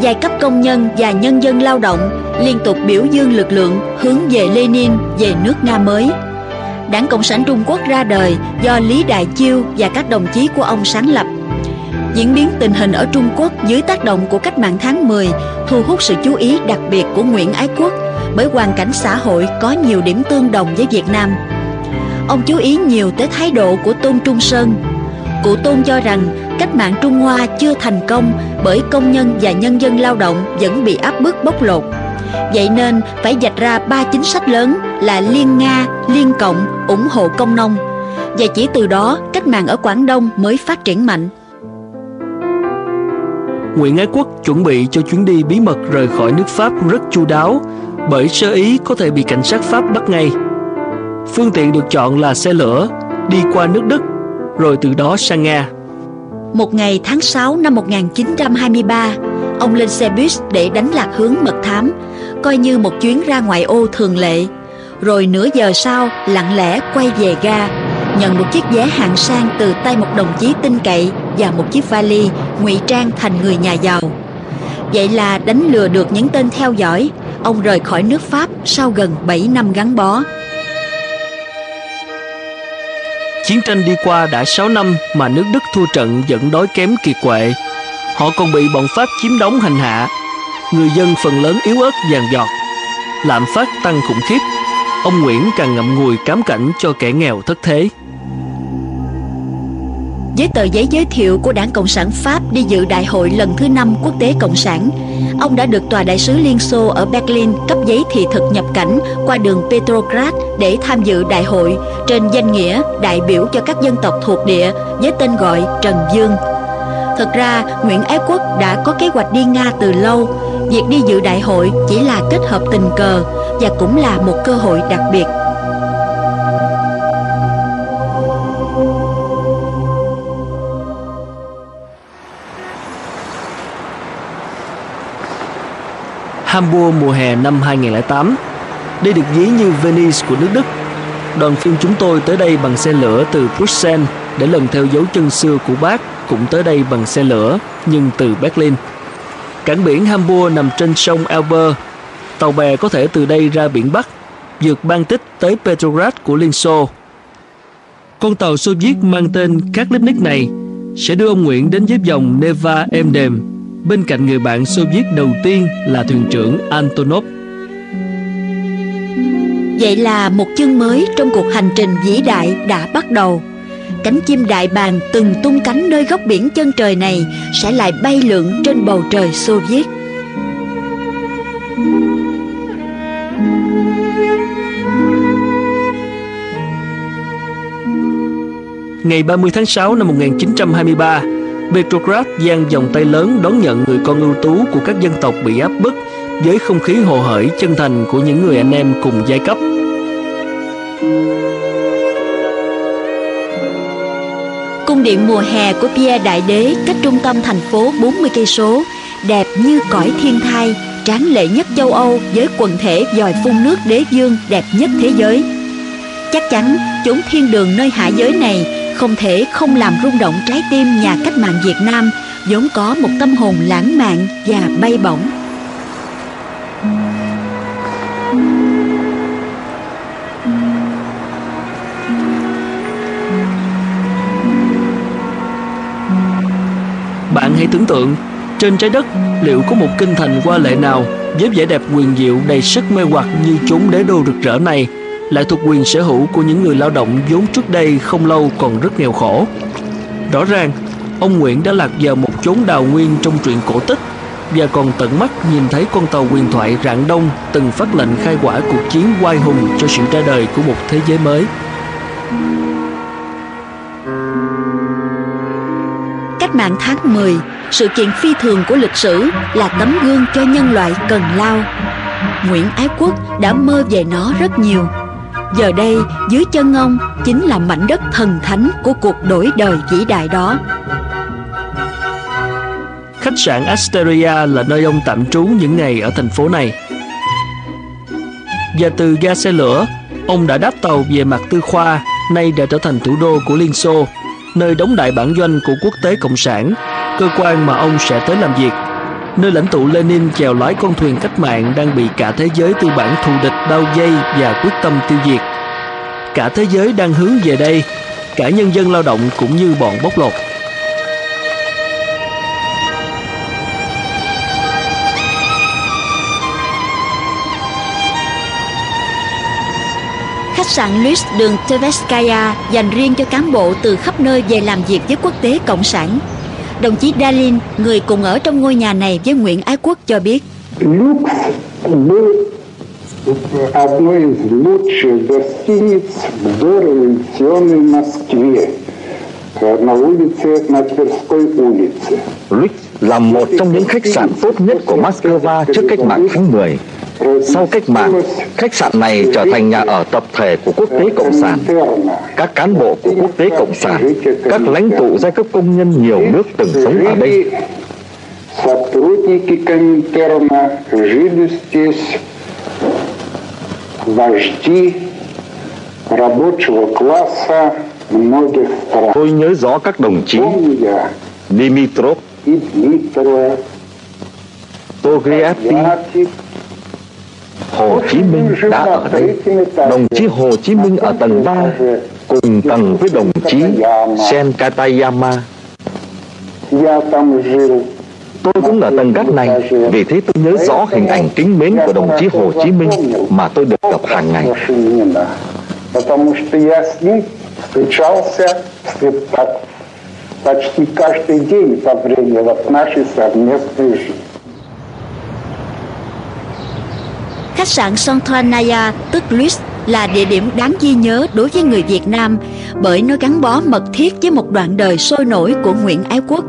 giai cấp công nhân và nhân dân lao động liên tục biểu dương lực lượng hướng về Lenin về nước Nga mới. Đảng Cộng sản Trung Quốc ra đời do Lý Đại Chiêu và các đồng chí của ông sáng lập. Diễn biến tình hình ở Trung Quốc dưới tác động của cách mạng tháng 10 thu hút sự chú ý đặc biệt của Nguyễn Ái Quốc bởi hoàn cảnh xã hội có nhiều điểm tương đồng với Việt Nam. Ông chú ý nhiều tới thái độ của Tôn Trung Sơn. Cụ Tôn cho rằng cách mạng Trung Hoa chưa thành công bởi công nhân và nhân dân lao động vẫn bị áp bức bóc lột. Vậy nên phải dạch ra ba chính sách lớn là Liên Nga, Liên Cộng, ủng hộ công nông. Và chỉ từ đó cách mạng ở Quảng Đông mới phát triển mạnh. Nguyễn Ái Quốc chuẩn bị cho chuyến đi bí mật rời khỏi nước Pháp rất chu đáo bởi sơ ý có thể bị cảnh sát Pháp bắt ngay. Phương tiện được chọn là xe lửa đi qua nước Đức rồi từ đó sang Nga. Một ngày tháng 6 năm 1923, ông lên xe buýt để đánh lạc hướng mật thám, coi như một chuyến ra ngoại ô thường lệ. Rồi nửa giờ sau, lặng lẽ quay về ga, nhận một chiếc vé hạng sang từ tay một đồng chí tin cậy và một chiếc vali ngụy trang thành người nhà giàu. Vậy là đánh lừa được những tên theo dõi, ông rời khỏi nước Pháp sau gần 7 năm gắn bó. Chiến tranh đi qua đã 6 năm mà nước Đức thua trận vẫn đói kém kiệt quệ. Họ còn bị bọn Pháp chiếm đóng hành hạ. Người dân phần lớn yếu ớt vàng giọt. Lạm phát tăng khủng khiếp. Ông Nguyễn càng ngậm ngùi cám cảnh cho kẻ nghèo thất thế. Với tờ giấy giới thiệu của Đảng Cộng sản Pháp đi dự đại hội lần thứ năm quốc tế Cộng sản, ông đã được Tòa đại sứ Liên Xô ở Berlin cấp giấy thị thực nhập cảnh qua đường Petrograd để tham dự đại hội trên danh nghĩa đại biểu cho các dân tộc thuộc địa với tên gọi Trần Dương. Thực ra, Nguyễn Ái Quốc đã có kế hoạch đi Nga từ lâu. Việc đi dự đại hội chỉ là kết hợp tình cờ và cũng là một cơ hội đặc biệt Hamburg mùa hè năm 2008. Đây được ví như Venice của nước Đức. Đoàn phim chúng tôi tới đây bằng xe lửa từ Bruxelles để lần theo dấu chân xưa của bác cũng tới đây bằng xe lửa nhưng từ Berlin. Cảng biển Hamburg nằm trên sông Elbe. Tàu bè có thể từ đây ra biển Bắc, vượt Baltic tới Petrograd của Liên Xô. Con tàu Xô Viết mang tên Kaklipnik này sẽ đưa ông Nguyễn đến với dòng Neva êm đềm bên cạnh người bạn Xô Viết đầu tiên là thuyền trưởng Antonov. Vậy là một chương mới trong cuộc hành trình vĩ đại đã bắt đầu. Cánh chim đại bàng từng tung cánh nơi góc biển chân trời này sẽ lại bay lượn trên bầu trời Xô Viết. Ngày 30 tháng 6 năm 1923, Petrograd giang dòng tay lớn đón nhận người con ưu tú của các dân tộc bị áp bức với không khí hồ hởi chân thành của những người anh em cùng giai cấp. Cung điện mùa hè của Pierre Đại Đế cách trung tâm thành phố 40 cây số, đẹp như cõi thiên thai, tráng lệ nhất châu Âu với quần thể dòi phun nước đế dương đẹp nhất thế giới. Chắc chắn chốn thiên đường nơi hạ giới này không thể không làm rung động trái tim nhà cách mạng Việt Nam vốn có một tâm hồn lãng mạn và bay bổng. Bạn hãy tưởng tượng, trên trái đất liệu có một kinh thành qua lệ nào với vẻ đẹp quyền diệu đầy sức mê hoặc như chốn đế đô rực rỡ này lại thuộc quyền sở hữu của những người lao động vốn trước đây không lâu còn rất nghèo khổ. Rõ ràng, ông Nguyễn đã lạc vào một chốn đào nguyên trong truyện cổ tích và còn tận mắt nhìn thấy con tàu huyền thoại Rạng Đông từng phát lệnh khai quả cuộc chiến oai hùng cho sự ra đời của một thế giới mới. Mạng tháng 10, sự kiện phi thường của lịch sử là tấm gương cho nhân loại cần lao. Nguyễn Ái Quốc đã mơ về nó rất nhiều. Giờ đây dưới chân ông chính là mảnh đất thần thánh của cuộc đổi đời vĩ đại đó. Khách sạn Asteria là nơi ông tạm trú những ngày ở thành phố này. Và từ ga xe lửa, ông đã đáp tàu về mặt tư khoa Nay đã trở thành thủ đô của Liên Xô. Nơi đóng đại bản doanh của quốc tế Cộng sản Cơ quan mà ông sẽ tới làm việc nơi lãnh tụ Lenin chèo lái con thuyền cách mạng đang bị cả thế giới tư bản thù địch đau dây và quyết tâm tiêu diệt. Cả thế giới đang hướng về đây, cả nhân dân lao động cũng như bọn bóc lột. Khách sạn Luis đường Tverskaya dành riêng cho cán bộ từ khắp nơi về làm việc với quốc tế cộng sản Đồng chí Dalin, người cùng ở trong ngôi nhà này với Nguyễn Ái Quốc cho biết. одной из лучших гостиниц в дореволюционной Москве на улице, на Тверской улице. Lux là một trong những khách sạn tốt nhất của Moscow trước cách mạng tháng 10. Sau cách mạng, khách sạn này trở thành nhà ở tập thể của quốc tế Cộng sản. Các cán bộ của quốc tế Cộng sản, các lãnh tụ giai cấp công nhân nhiều nước từng sống ở đây. Сотрудники Коминтерна жили здесь, вожди рабочего класса многих стран. Tôi nhớ rõ các đồng chí Dimitrov, и Дмитрова, Togliatti, Hồ Chí Minh đã ở đây. Đồng chí Hồ Chí Minh ở tầng 3 cùng tầng với đồng chí Sen Katayama. Tôi cũng ở tầng gác này, vì thế tôi nhớ rõ hình ảnh kính mến của đồng chí Hồ Chí Minh mà tôi được gặp hàng ngày. Потому что я с ним встречался почти каждый день во время вот нашей совместной жизни. Khách sạn Santranaya tức Luis là địa điểm đáng ghi nhớ đối với người Việt Nam bởi nó gắn bó mật thiết với một đoạn đời sôi nổi của Nguyễn Ái Quốc.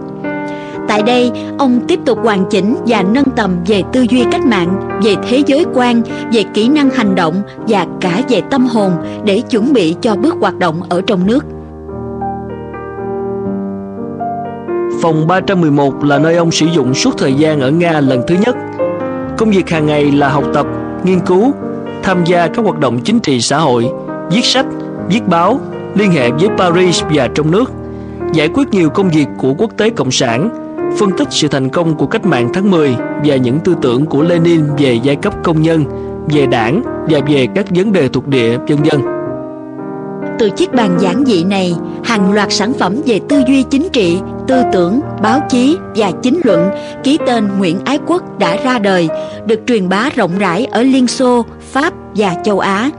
Tại đây, ông tiếp tục hoàn chỉnh và nâng tầm về tư duy cách mạng, về thế giới quan, về kỹ năng hành động và cả về tâm hồn để chuẩn bị cho bước hoạt động ở trong nước. Phòng 311 là nơi ông sử dụng suốt thời gian ở Nga lần thứ nhất. Công việc hàng ngày là học tập, nghiên cứu, tham gia các hoạt động chính trị xã hội, viết sách, viết báo, liên hệ với Paris và trong nước, giải quyết nhiều công việc của quốc tế cộng sản, phân tích sự thành công của cách mạng tháng 10 và những tư tưởng của Lenin về giai cấp công nhân, về đảng và về các vấn đề thuộc địa, vân vân. Từ chiếc bàn giảng dị này, hàng loạt sản phẩm về tư duy chính trị, tư tưởng, báo chí và chính luận ký tên Nguyễn Ái Quốc đã ra đời, được truyền bá rộng rãi ở Liên Xô, Pháp và châu Á.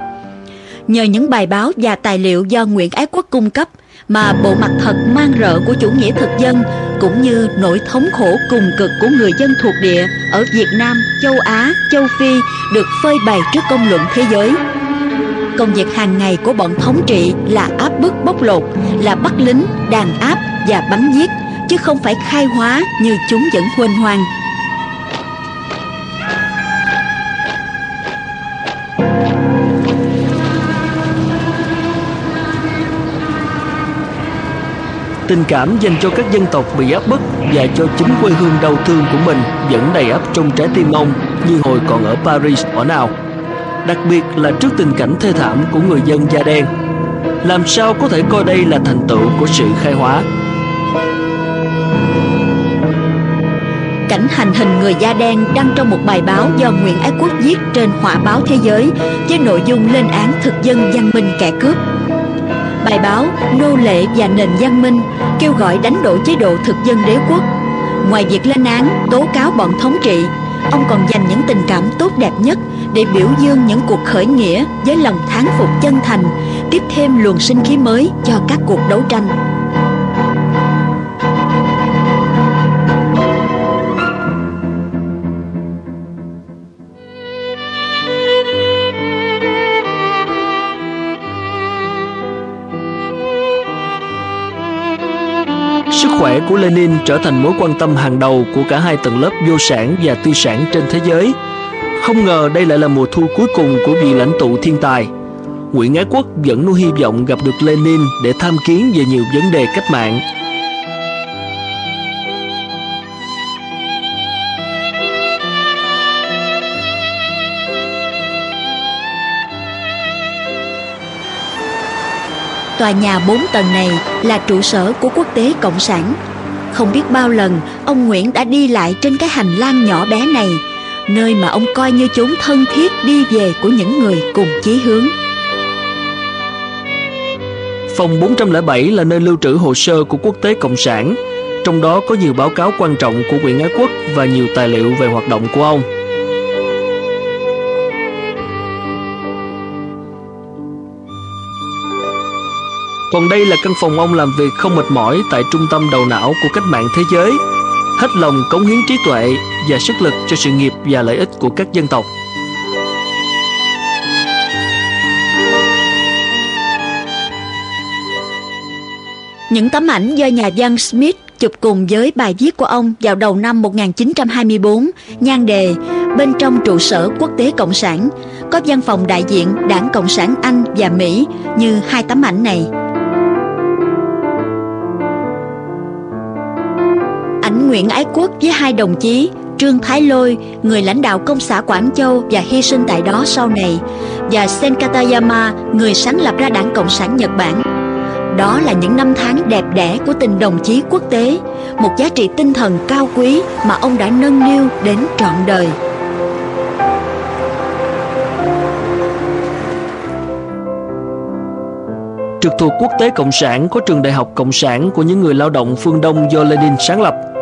Nhờ những bài báo và tài liệu do Nguyễn Ái Quốc cung cấp mà bộ mặt thật mang rợ của chủ nghĩa thực dân cũng như nỗi thống khổ cùng cực của người dân thuộc địa ở Việt Nam, châu Á, châu Phi được phơi bày trước công luận thế giới công việc hàng ngày của bọn thống trị là áp bức bóc lột, là bắt lính, đàn áp và bắn giết, chứ không phải khai hóa như chúng vẫn huênh hoang. Tình cảm dành cho các dân tộc bị áp bức và cho chính quê hương đau thương của mình vẫn đầy ắp trong trái tim ông như hồi còn ở Paris ở nào đặc biệt là trước tình cảnh thê thảm của người dân da đen. Làm sao có thể coi đây là thành tựu của sự khai hóa? Cảnh hành hình người da đen đăng trong một bài báo do Nguyễn Ái Quốc viết trên Hỏa báo Thế giới với nội dung lên án thực dân văn minh kẻ cướp. Bài báo Nô lệ và nền văn minh kêu gọi đánh đổ chế độ thực dân đế quốc. Ngoài việc lên án, tố cáo bọn thống trị, ông còn dành những tình cảm tốt đẹp nhất để biểu dương những cuộc khởi nghĩa với lòng thán phục chân thành, tiếp thêm luồng sinh khí mới cho các cuộc đấu tranh. Của Lenin trở thành mối quan tâm hàng đầu của cả hai tầng lớp vô sản và tư sản trên thế giới. Không ngờ đây lại là mùa thu cuối cùng của vị lãnh tụ thiên tài. Nguyễn Ái Quốc vẫn nuôi hy vọng gặp được Lenin để tham kiến về nhiều vấn đề cách mạng. Tòa nhà 4 tầng này là trụ sở của quốc tế Cộng sản. Không biết bao lần ông Nguyễn đã đi lại trên cái hành lang nhỏ bé này nơi mà ông coi như chốn thân thiết đi về của những người cùng chí hướng. Phòng 407 là nơi lưu trữ hồ sơ của quốc tế Cộng sản, trong đó có nhiều báo cáo quan trọng của Nguyễn Ái Quốc và nhiều tài liệu về hoạt động của ông. Còn đây là căn phòng ông làm việc không mệt mỏi tại trung tâm đầu não của cách mạng thế giới, hết lòng cống hiến trí tuệ và sức lực cho sự nghiệp và lợi ích của các dân tộc. Những tấm ảnh do nhà văn Smith chụp cùng với bài viết của ông vào đầu năm 1924, nhan đề Bên trong trụ sở quốc tế Cộng sản, có văn phòng đại diện Đảng Cộng sản Anh và Mỹ như hai tấm ảnh này. ảnh Nguyễn Ái Quốc với hai đồng chí Trương Thái Lôi, người lãnh đạo công xã Quảng Châu và hy sinh tại đó sau này, và Senkatayama, người sáng lập ra đảng Cộng sản Nhật Bản. Đó là những năm tháng đẹp đẽ của tình đồng chí quốc tế, một giá trị tinh thần cao quý mà ông đã nâng niu đến trọn đời. Trực thuộc Quốc tế Cộng sản có trường Đại học Cộng sản của những người lao động phương Đông do Lenin sáng lập –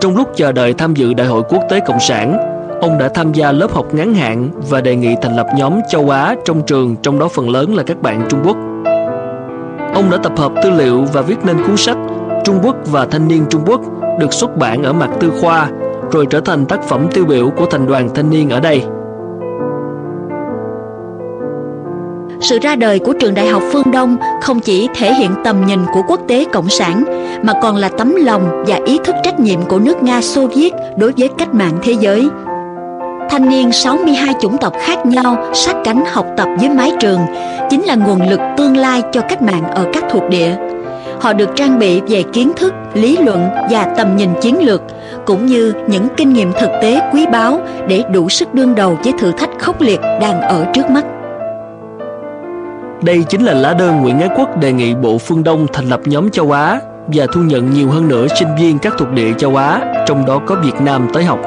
trong lúc chờ đợi tham dự đại hội quốc tế cộng sản, ông đã tham gia lớp học ngắn hạn và đề nghị thành lập nhóm châu Á trong trường, trong đó phần lớn là các bạn Trung Quốc. Ông đã tập hợp tư liệu và viết nên cuốn sách Trung Quốc và thanh niên Trung Quốc được xuất bản ở mặt tư khoa, rồi trở thành tác phẩm tiêu biểu của thành đoàn thanh niên ở đây. Sự ra đời của trường đại học Phương Đông không chỉ thể hiện tầm nhìn của quốc tế cộng sản, mà còn là tấm lòng và ý thức trách nhiệm của nước Nga Xô Viết đối với cách mạng thế giới. Thanh niên 62 chủng tộc khác nhau sát cánh học tập dưới mái trường chính là nguồn lực tương lai cho cách mạng ở các thuộc địa. Họ được trang bị về kiến thức, lý luận và tầm nhìn chiến lược, cũng như những kinh nghiệm thực tế quý báu để đủ sức đương đầu với thử thách khốc liệt đang ở trước mắt. Đây chính là lá đơn Nguyễn Ái Quốc đề nghị Bộ Phương Đông thành lập nhóm châu Á và thu nhận nhiều hơn nữa sinh viên các thuộc địa châu Á, trong đó có Việt Nam tới học.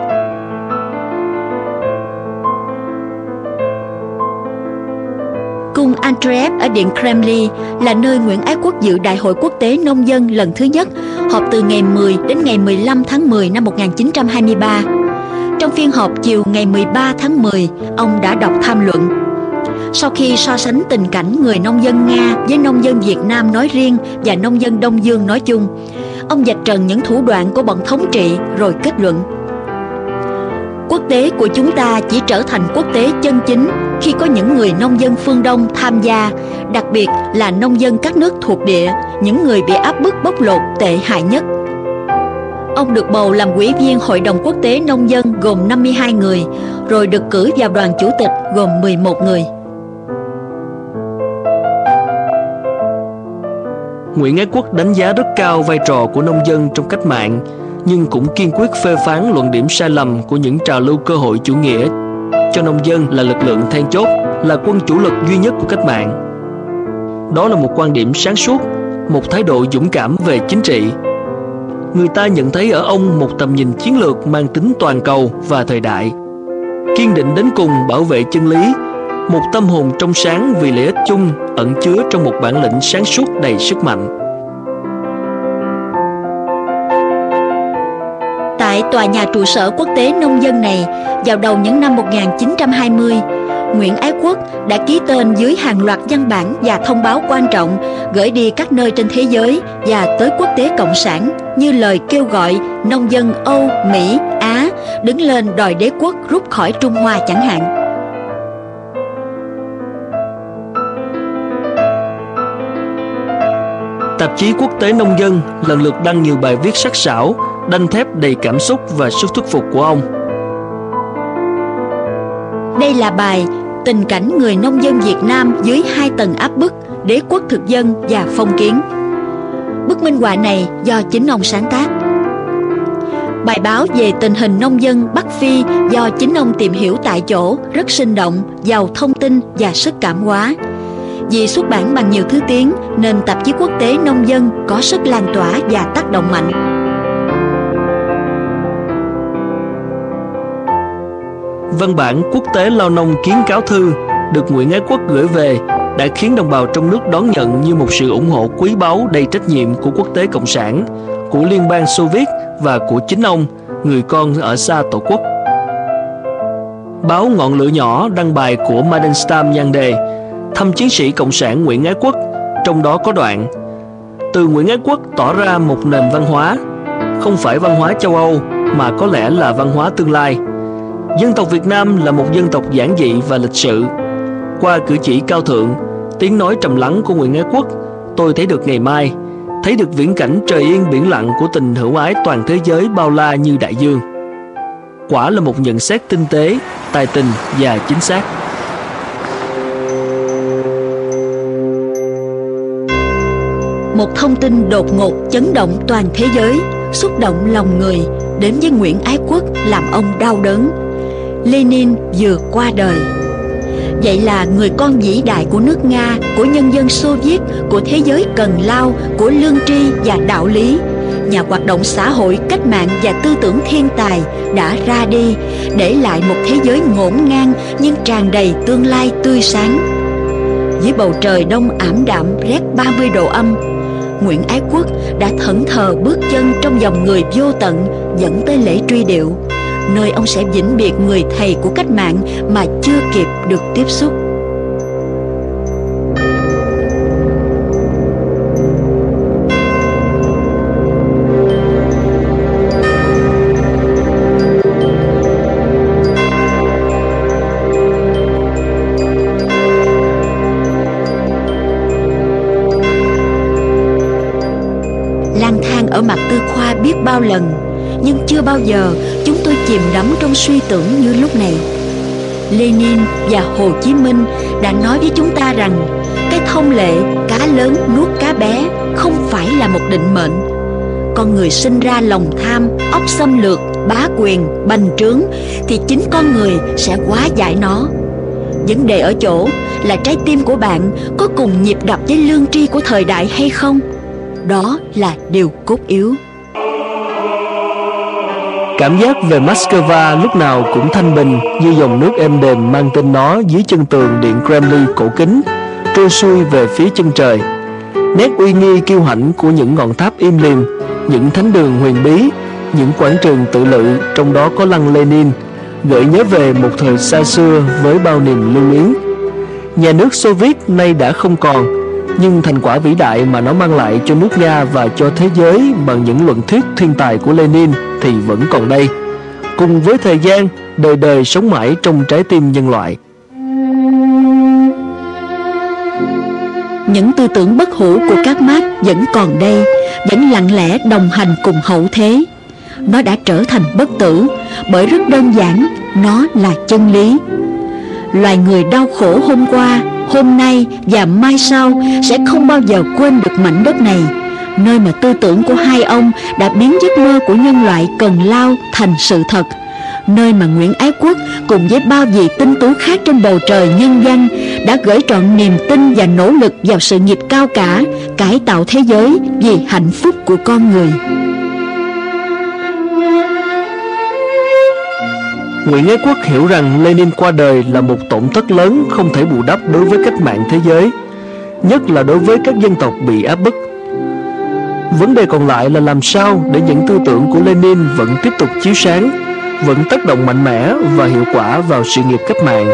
Cung Andreev ở Điện Kremlin là nơi Nguyễn Ái Quốc dự Đại hội Quốc tế Nông dân lần thứ nhất, họp từ ngày 10 đến ngày 15 tháng 10 năm 1923. Trong phiên họp chiều ngày 13 tháng 10, ông đã đọc tham luận sau khi so sánh tình cảnh người nông dân Nga với nông dân Việt Nam nói riêng và nông dân Đông Dương nói chung, ông dạch trần những thủ đoạn của bọn thống trị rồi kết luận. Quốc tế của chúng ta chỉ trở thành quốc tế chân chính khi có những người nông dân phương Đông tham gia, đặc biệt là nông dân các nước thuộc địa, những người bị áp bức bóc lột tệ hại nhất. Ông được bầu làm ủy viên Hội đồng Quốc tế Nông dân gồm 52 người, rồi được cử vào đoàn chủ tịch gồm 11 người. Nguyễn Ái Quốc đánh giá rất cao vai trò của nông dân trong cách mạng, nhưng cũng kiên quyết phê phán luận điểm sai lầm của những trào lưu cơ hội chủ nghĩa cho nông dân là lực lượng then chốt, là quân chủ lực duy nhất của cách mạng. Đó là một quan điểm sáng suốt, một thái độ dũng cảm về chính trị. Người ta nhận thấy ở ông một tầm nhìn chiến lược mang tính toàn cầu và thời đại. Kiên định đến cùng bảo vệ chân lý một tâm hồn trong sáng vì lợi ích chung ẩn chứa trong một bản lĩnh sáng suốt đầy sức mạnh. Tại tòa nhà trụ sở quốc tế nông dân này, vào đầu những năm 1920, Nguyễn Ái Quốc đã ký tên dưới hàng loạt văn bản và thông báo quan trọng gửi đi các nơi trên thế giới và tới quốc tế cộng sản như lời kêu gọi nông dân Âu, Mỹ, Á đứng lên đòi đế quốc rút khỏi Trung Hoa chẳng hạn. Tạp chí quốc tế nông dân lần lượt đăng nhiều bài viết sắc sảo, đanh thép đầy cảm xúc và sức thuyết phục của ông. Đây là bài Tình cảnh người nông dân Việt Nam dưới hai tầng áp bức, đế quốc thực dân và phong kiến. Bức minh họa này do chính ông sáng tác. Bài báo về tình hình nông dân Bắc Phi do chính ông tìm hiểu tại chỗ rất sinh động, giàu thông tin và sức cảm hóa. Vì xuất bản bằng nhiều thứ tiếng nên tạp chí quốc tế nông dân có sức lan tỏa và tác động mạnh. Văn bản quốc tế lao nông kiến cáo thư được Nguyễn Ái Quốc gửi về đã khiến đồng bào trong nước đón nhận như một sự ủng hộ quý báu đầy trách nhiệm của quốc tế cộng sản, của Liên bang Xô Viết và của chính ông, người con ở xa Tổ quốc. Báo Ngọn lửa nhỏ đăng bài của Madenstam nhan đề thăm chiến sĩ Cộng sản Nguyễn Ái Quốc, trong đó có đoạn Từ Nguyễn Ái Quốc tỏ ra một nền văn hóa, không phải văn hóa châu Âu mà có lẽ là văn hóa tương lai. Dân tộc Việt Nam là một dân tộc giản dị và lịch sự. Qua cử chỉ cao thượng, tiếng nói trầm lắng của Nguyễn Ái Quốc, tôi thấy được ngày mai, thấy được viễn cảnh trời yên biển lặng của tình hữu ái toàn thế giới bao la như đại dương. Quả là một nhận xét tinh tế, tài tình và chính xác. Một thông tin đột ngột chấn động toàn thế giới, xúc động lòng người, đến với Nguyễn Ái Quốc làm ông đau đớn. Lenin vừa qua đời. Vậy là người con vĩ đại của nước Nga, của nhân dân Xô Viết, của thế giới cần lao, của lương tri và đạo lý, nhà hoạt động xã hội, cách mạng và tư tưởng thiên tài đã ra đi, để lại một thế giới ngổn ngang nhưng tràn đầy tương lai tươi sáng. Dưới bầu trời đông ảm đạm rét 30 độ âm Nguyễn Ái Quốc đã thẫn thờ bước chân trong dòng người vô tận, dẫn tới lễ truy điệu. Nơi ông sẽ vĩnh biệt người thầy của cách mạng mà chưa kịp được tiếp xúc. Bao lần, nhưng chưa bao giờ chúng tôi chìm đắm trong suy tưởng như lúc này. Lenin và hồ chí minh đã nói với chúng ta rằng, cái thông lệ cá lớn nuốt cá bé không phải là một định mệnh. Con người sinh ra lòng tham, óc xâm lược, bá quyền, bành trướng thì chính con người sẽ quá giải nó. Vấn đề ở chỗ là trái tim của bạn có cùng nhịp đập với lương tri của thời đại hay không? Đó là điều cốt yếu. Cảm giác về Moscow lúc nào cũng thanh bình như dòng nước êm đềm mang tên nó dưới chân tường điện Kremlin cổ kính, trôi xuôi về phía chân trời. Nét uy nghi kiêu hãnh của những ngọn tháp im lìm, những thánh đường huyền bí, những quảng trường tự lự trong đó có lăng Lenin, gợi nhớ về một thời xa xưa với bao niềm lưu luyến. Nhà nước Xô Viết nay đã không còn, nhưng thành quả vĩ đại mà nó mang lại cho nước Nga và cho thế giới bằng những luận thuyết thiên tài của Lenin thì vẫn còn đây. Cùng với thời gian, đời đời sống mãi trong trái tim nhân loại. Những tư tưởng bất hủ của các mác vẫn còn đây, vẫn lặng lẽ đồng hành cùng hậu thế. Nó đã trở thành bất tử, bởi rất đơn giản, nó là chân lý. Loài người đau khổ hôm qua hôm nay và mai sau sẽ không bao giờ quên được mảnh đất này nơi mà tư tưởng của hai ông đã biến giấc mơ của nhân loại cần lao thành sự thật nơi mà Nguyễn Ái Quốc cùng với bao vị tinh tú khác trên bầu trời nhân danh đã gửi trọn niềm tin và nỗ lực vào sự nghiệp cao cả, cải tạo thế giới vì hạnh phúc của con người. Nguyễn Ái Quốc hiểu rằng Lenin qua đời là một tổn thất lớn không thể bù đắp đối với cách mạng thế giới, nhất là đối với các dân tộc bị áp bức. Vấn đề còn lại là làm sao để những tư tưởng của Lenin vẫn tiếp tục chiếu sáng, vẫn tác động mạnh mẽ và hiệu quả vào sự nghiệp cách mạng.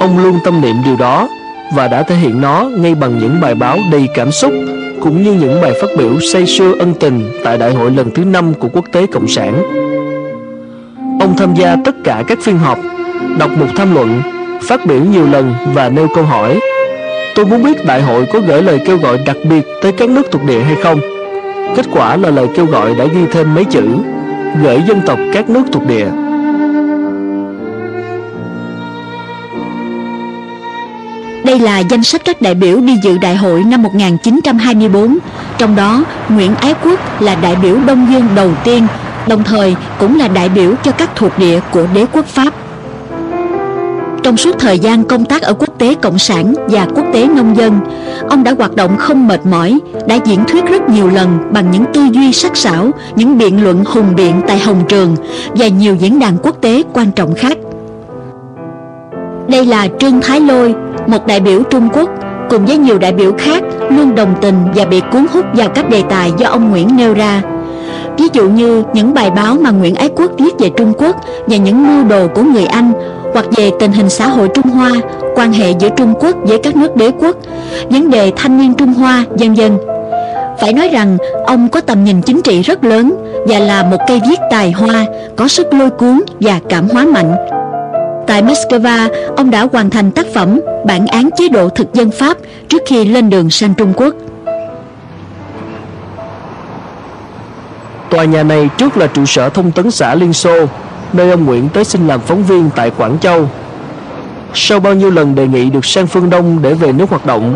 Ông luôn tâm niệm điều đó và đã thể hiện nó ngay bằng những bài báo đầy cảm xúc cũng như những bài phát biểu say sưa ân tình tại đại hội lần thứ năm của Quốc tế Cộng sản. Ông tham gia tất cả các phiên họp, đọc một tham luận, phát biểu nhiều lần và nêu câu hỏi. Tôi muốn biết đại hội có gửi lời kêu gọi đặc biệt tới các nước thuộc địa hay không? Kết quả là lời kêu gọi đã ghi thêm mấy chữ gửi dân tộc các nước thuộc địa. Đây là danh sách các đại biểu đi dự đại hội năm 1924, trong đó Nguyễn Ái Quốc là đại biểu Đông Dương đầu tiên đồng thời cũng là đại biểu cho các thuộc địa của đế quốc Pháp. Trong suốt thời gian công tác ở quốc tế Cộng sản và quốc tế nông dân, ông đã hoạt động không mệt mỏi, đã diễn thuyết rất nhiều lần bằng những tư duy sắc sảo, những biện luận hùng biện tại Hồng Trường và nhiều diễn đàn quốc tế quan trọng khác. Đây là Trương Thái Lôi, một đại biểu Trung Quốc, cùng với nhiều đại biểu khác luôn đồng tình và bị cuốn hút vào các đề tài do ông Nguyễn nêu ra. Ví dụ như những bài báo mà Nguyễn Ái Quốc viết về Trung Quốc và những mưu đồ của người Anh hoặc về tình hình xã hội Trung Hoa, quan hệ giữa Trung Quốc với các nước đế quốc, vấn đề thanh niên Trung Hoa, vân dân. Phải nói rằng ông có tầm nhìn chính trị rất lớn và là một cây viết tài hoa, có sức lôi cuốn và cảm hóa mạnh. Tại Moscow, ông đã hoàn thành tác phẩm Bản án chế độ thực dân Pháp trước khi lên đường sang Trung Quốc. Tòa nhà này trước là trụ sở thông tấn xã Liên Xô, nơi ông Nguyễn tới xin làm phóng viên tại Quảng Châu. Sau bao nhiêu lần đề nghị được sang phương Đông để về nước hoạt động,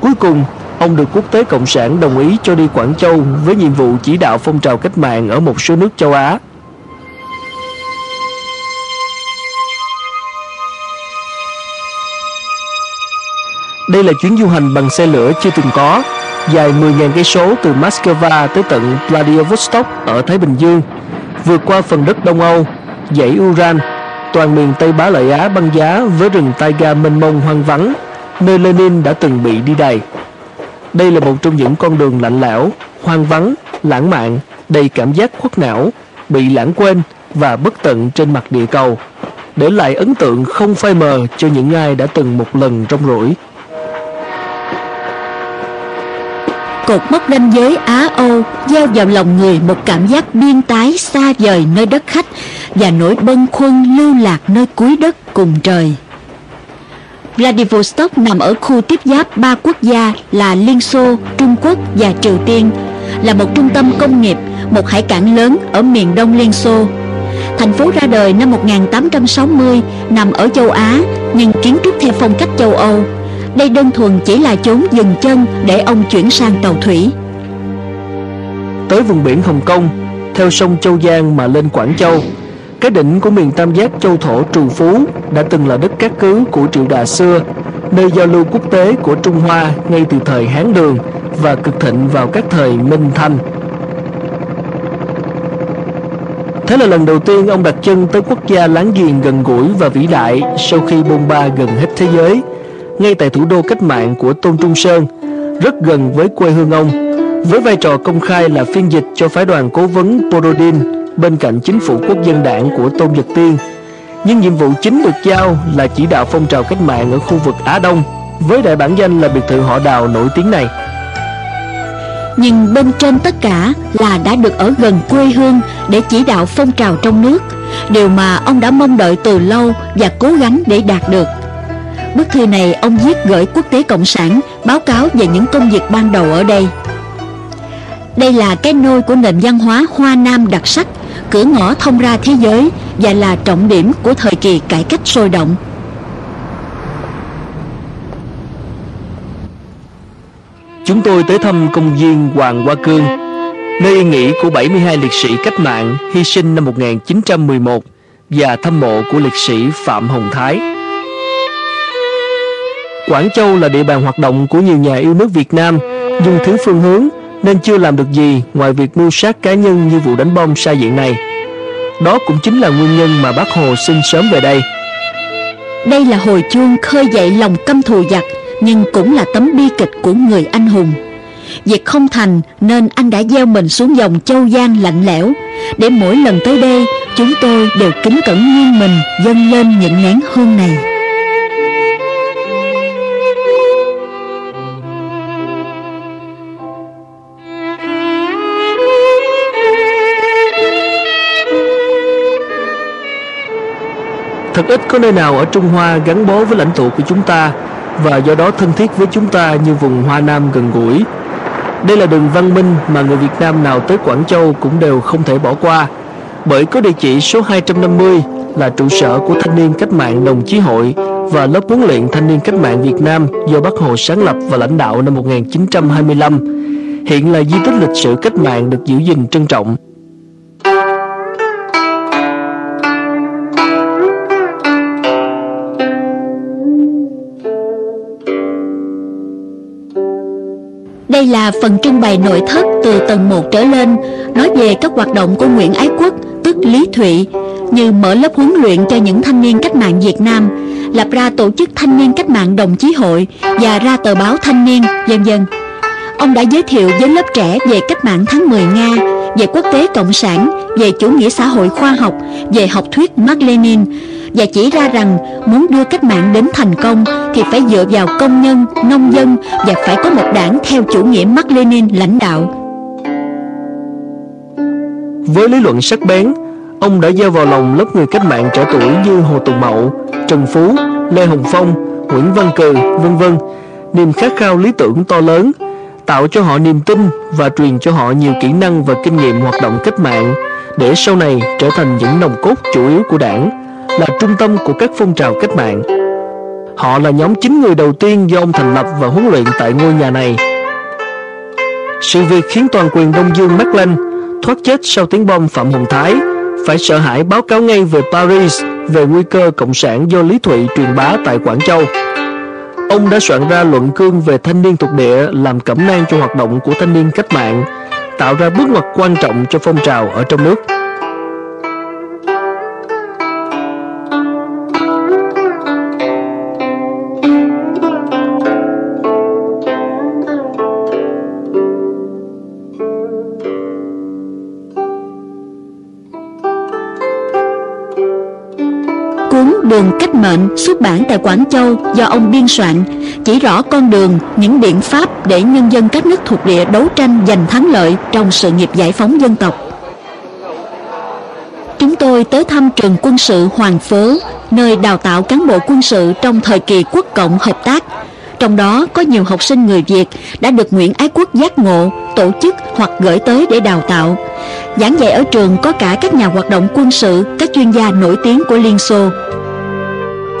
cuối cùng ông được quốc tế Cộng sản đồng ý cho đi Quảng Châu với nhiệm vụ chỉ đạo phong trào cách mạng ở một số nước châu Á. Đây là chuyến du hành bằng xe lửa chưa từng có dài 10.000 cây số từ Moscow tới tận Vladivostok ở Thái Bình Dương, vượt qua phần đất Đông Âu, dãy Uran, toàn miền Tây Bá Lợi Á băng giá với rừng taiga mênh mông hoang vắng, nơi Lenin đã từng bị đi đày. Đây là một trong những con đường lạnh lẽo, hoang vắng, lãng mạn, đầy cảm giác khuất não, bị lãng quên và bất tận trên mặt địa cầu, để lại ấn tượng không phai mờ cho những ai đã từng một lần trong rỗi. Cột mốc ranh giới Á-Âu gieo vào lòng người một cảm giác biên tái xa vời nơi đất khách và nỗi bâng khuâng lưu lạc nơi cuối đất cùng trời. Vladivostok nằm ở khu tiếp giáp ba quốc gia là Liên Xô, Trung Quốc và Triều Tiên, là một trung tâm công nghiệp, một hải cảng lớn ở miền đông Liên Xô. Thành phố ra đời năm 1860 nằm ở châu Á nhưng kiến trúc theo phong cách châu Âu. Đây đơn thuần chỉ là chốn dừng chân để ông chuyển sang tàu thủy. Tới vùng biển Hồng Kông, theo sông Châu Giang mà lên Quảng Châu, cái đỉnh của miền Tam Giác Châu Thổ Trù Phú đã từng là đất cát cứ của triệu đà xưa, nơi giao lưu quốc tế của Trung Hoa ngay từ thời Hán Đường và cực thịnh vào các thời Minh Thanh. Thế là lần đầu tiên ông đặt chân tới quốc gia láng giềng gần gũi và vĩ đại sau khi bôn ba gần hết thế giới, ngay tại thủ đô cách mạng của Tôn Trung Sơn, rất gần với quê hương ông, với vai trò công khai là phiên dịch cho phái đoàn cố vấn Borodin bên cạnh chính phủ quốc dân đảng của Tôn Nhật Tiên. Nhưng nhiệm vụ chính được giao là chỉ đạo phong trào cách mạng ở khu vực Á Đông, với đại bản danh là biệt thự họ đào nổi tiếng này. Nhưng bên trên tất cả là đã được ở gần quê hương để chỉ đạo phong trào trong nước, điều mà ông đã mong đợi từ lâu và cố gắng để đạt được. Bức thư này ông viết gửi quốc tế Cộng sản báo cáo về những công việc ban đầu ở đây. Đây là cái nôi của nền văn hóa Hoa Nam đặc sắc, cửa ngõ thông ra thế giới và là trọng điểm của thời kỳ cải cách sôi động. Chúng tôi tới thăm công viên Hoàng Hoa Cương, nơi yên nghỉ của 72 liệt sĩ cách mạng hy sinh năm 1911 và thăm mộ của liệt sĩ Phạm Hồng Thái. Quảng Châu là địa bàn hoạt động của nhiều nhà yêu nước Việt Nam, dùng thứ phương hướng nên chưa làm được gì ngoài việc mưu sát cá nhân như vụ đánh bom sai diện này. Đó cũng chính là nguyên nhân mà bác Hồ xin sớm về đây. Đây là hồi chuông khơi dậy lòng căm thù giặc nhưng cũng là tấm bi kịch của người anh hùng. Việc không thành nên anh đã gieo mình xuống dòng châu Giang lạnh lẽo để mỗi lần tới đây chúng tôi đều kính cẩn nghiêng mình dâng lên những nén hương này. Có nơi nào ở Trung Hoa gắn bó với lãnh thổ của chúng ta và do đó thân thiết với chúng ta như vùng Hoa Nam gần gũi. Đây là đường văn minh mà người Việt Nam nào tới Quảng Châu cũng đều không thể bỏ qua, bởi có địa chỉ số 250 là trụ sở của Thanh niên Cách mạng Đồng Chí Hội và lớp huấn luyện Thanh niên Cách mạng Việt Nam do Bác Hồ sáng lập và lãnh đạo năm 1925. Hiện là di tích lịch sử cách mạng được giữ gìn trân trọng. Là phần trưng bày nội thất từ tầng 1 trở lên, Nói về các hoạt động của Nguyễn Ái Quốc, Tức Lý Thụy, Như mở lớp huấn luyện cho những thanh niên cách mạng Việt Nam, Lập ra tổ chức thanh niên cách mạng đồng chí hội Và ra tờ báo thanh niên, vân vân. Ông đã giới thiệu với lớp trẻ về cách mạng tháng 10 Nga, Về quốc tế cộng sản, Về chủ nghĩa xã hội khoa học, Về học thuyết Mark Lenin và chỉ ra rằng muốn đưa cách mạng đến thành công thì phải dựa vào công nhân, nông dân và phải có một đảng theo chủ nghĩa Mark Lenin lãnh đạo. Với lý luận sắc bén, ông đã gieo vào lòng lớp người cách mạng trẻ tuổi như Hồ Tùng Mậu, Trần Phú, Lê Hồng Phong, Nguyễn Văn Cừ, vân vân niềm khát khao lý tưởng to lớn, tạo cho họ niềm tin và truyền cho họ nhiều kỹ năng và kinh nghiệm hoạt động cách mạng để sau này trở thành những nòng cốt chủ yếu của đảng là trung tâm của các phong trào cách mạng. Họ là nhóm 9 người đầu tiên do ông thành lập và huấn luyện tại ngôi nhà này. Sự việc khiến toàn quyền Đông Dương mắc lên, thoát chết sau tiếng bom Phạm Hồng Thái phải sợ hãi báo cáo ngay về Paris về nguy cơ cộng sản do Lý Thụy truyền bá tại Quảng Châu. Ông đã soạn ra luận cương về thanh niên thuộc địa làm cẩm nang cho hoạt động của thanh niên cách mạng, tạo ra bước ngoặt quan trọng cho phong trào ở trong nước. Mệnh xuất bản tại Quảng Châu do ông biên soạn, chỉ rõ con đường, những biện pháp để nhân dân các nước thuộc địa đấu tranh giành thắng lợi trong sự nghiệp giải phóng dân tộc. Chúng tôi tới thăm trường quân sự Hoàng Phố, nơi đào tạo cán bộ quân sự trong thời kỳ quốc cộng hợp tác. Trong đó có nhiều học sinh người Việt đã được Nguyễn Ái Quốc giác ngộ, tổ chức hoặc gửi tới để đào tạo. Giảng dạy ở trường có cả các nhà hoạt động quân sự, các chuyên gia nổi tiếng của Liên Xô.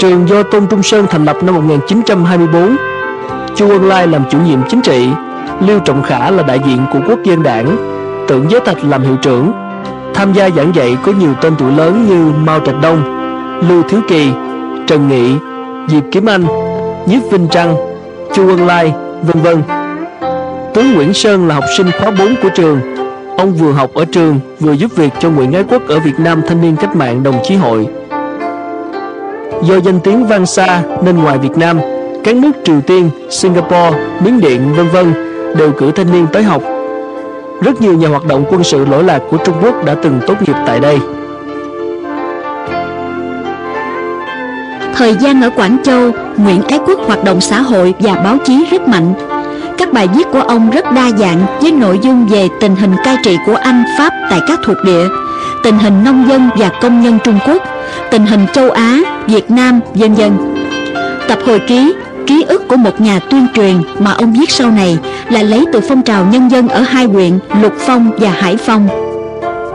Trường do Tôn Trung Sơn thành lập năm 1924. Chu Ân Lai làm chủ nhiệm chính trị, Lưu Trọng Khả là đại diện của Quốc dân đảng, Tưởng Giới Thạch làm hiệu trưởng. Tham gia giảng dạy có nhiều tên tuổi lớn như Mao Trạch Đông, Lưu Thiếu Kỳ, Trần Nghị, Diệp Kiếm Anh, Nhiếp Vinh Trăng, Chu Ân Lai, vân vân. Tướng Nguyễn Sơn là học sinh khóa 4 của trường. Ông vừa học ở trường, vừa giúp việc cho Nguyễn Ái Quốc ở Việt Nam Thanh niên Cách mạng Đồng Chí Hội. Do danh tiếng vang xa nên ngoài Việt Nam, các nước Triều Tiên, Singapore, Miến Điện vân vân đều cử thanh niên tới học. Rất nhiều nhà hoạt động quân sự lỗi lạc của Trung Quốc đã từng tốt nghiệp tại đây. Thời gian ở Quảng Châu, Nguyễn Ái Quốc hoạt động xã hội và báo chí rất mạnh. Các bài viết của ông rất đa dạng với nội dung về tình hình cai trị của Anh, Pháp tại các thuộc địa, tình hình nông dân và công nhân Trung Quốc, tình hình châu Á, Việt Nam, vân vân. Tập hồi ký Ký ức của một nhà tuyên truyền mà ông viết sau này là lấy từ phong trào nhân dân ở hai huyện Lục Phong và Hải Phong.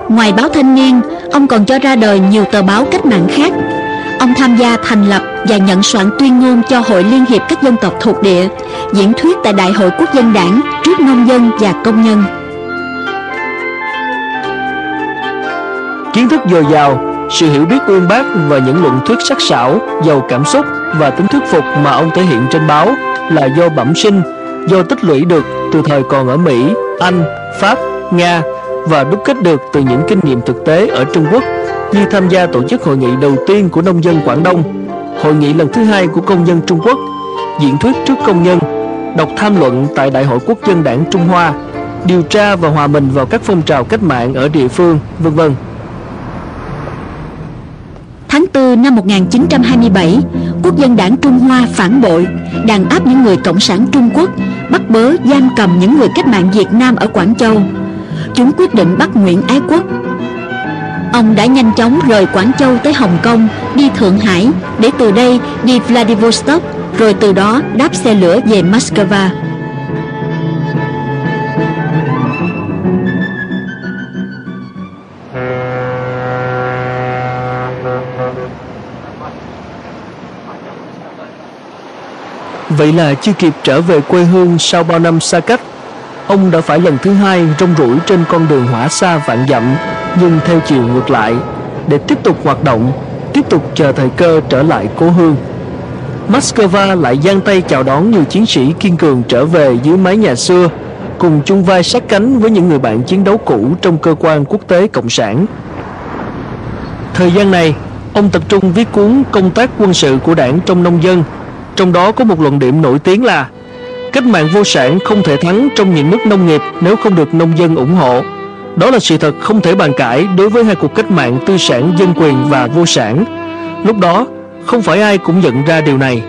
Ngoài báo Thanh niên, ông còn cho ra đời nhiều tờ báo cách mạng khác. Ông tham gia thành lập và nhận soạn tuyên ngôn cho Hội Liên hiệp các dân tộc thuộc địa, diễn thuyết tại Đại hội Quốc dân đảng trước nông dân và công nhân. Kiến thức dồi dào, sự hiểu biết uyên bác và những luận thuyết sắc sảo, giàu cảm xúc và tính thuyết phục mà ông thể hiện trên báo là do bẩm sinh, do tích lũy được từ thời còn ở Mỹ, Anh, Pháp, Nga và đúc kết được từ những kinh nghiệm thực tế ở Trung Quốc như tham gia tổ chức hội nghị đầu tiên của nông dân Quảng Đông, hội nghị lần thứ hai của công dân Trung Quốc, diễn thuyết trước công nhân, đọc tham luận tại Đại hội Quốc dân đảng Trung Hoa, điều tra và hòa mình vào các phong trào cách mạng ở địa phương, vân vân. 4 năm 1927, Quốc dân đảng Trung Hoa phản bội, đàn áp những người Cộng sản Trung Quốc, bắt bớ giam cầm những người cách mạng Việt Nam ở Quảng Châu. Chúng quyết định bắt Nguyễn Ái Quốc. Ông đã nhanh chóng rời Quảng Châu tới Hồng Kông, đi Thượng Hải, để từ đây đi Vladivostok, rồi từ đó đáp xe lửa về Moscow. Vậy là chưa kịp trở về quê hương sau bao năm xa cách Ông đã phải lần thứ hai rong ruổi trên con đường hỏa xa vạn dặm Nhưng theo chiều ngược lại Để tiếp tục hoạt động Tiếp tục chờ thời cơ trở lại cố hương. Moscow lại giang tay chào đón nhiều chiến sĩ kiên cường trở về dưới mái nhà xưa Cùng chung vai sát cánh với những người bạn chiến đấu cũ trong cơ quan quốc tế Cộng sản. Thời gian này, ông tập trung viết cuốn Công tác quân sự của đảng trong nông dân trong đó có một luận điểm nổi tiếng là Cách mạng vô sản không thể thắng trong những nước nông nghiệp nếu không được nông dân ủng hộ. Đó là sự thật không thể bàn cãi đối với hai cuộc cách mạng tư sản dân quyền và vô sản. Lúc đó, không phải ai cũng nhận ra điều này.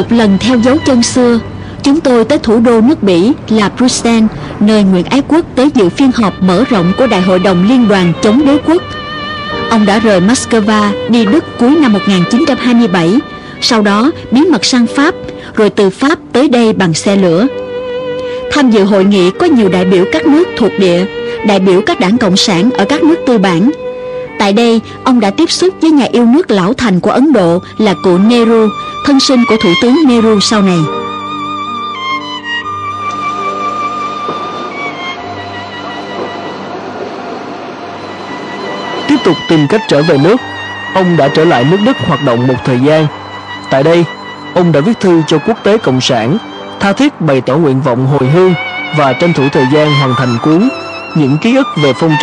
Tục lần theo dấu chân xưa, chúng tôi tới thủ đô nước Bỉ là Bruxelles, nơi Nguyễn Ái Quốc tới dự phiên họp mở rộng của Đại hội đồng Liên đoàn chống đế quốc. Ông đã rời Moscow đi Đức cuối năm 1927, sau đó bí mật sang Pháp, rồi từ Pháp tới đây bằng xe lửa. Tham dự hội nghị có nhiều đại biểu các nước thuộc địa, đại biểu các đảng Cộng sản ở các nước tư bản. Tại đây, ông đã tiếp xúc với nhà yêu nước lão thành của Ấn Độ là cụ Nehru, thân sinh của Thủ tướng Nehru sau này. Tiếp tục tìm cách trở về nước, ông đã trở lại nước Đức hoạt động một thời gian. Tại đây, ông đã viết thư cho quốc tế cộng sản, tha thiết bày tỏ nguyện vọng hồi hương và tranh thủ thời gian hoàn thành cuốn những ký ức về phong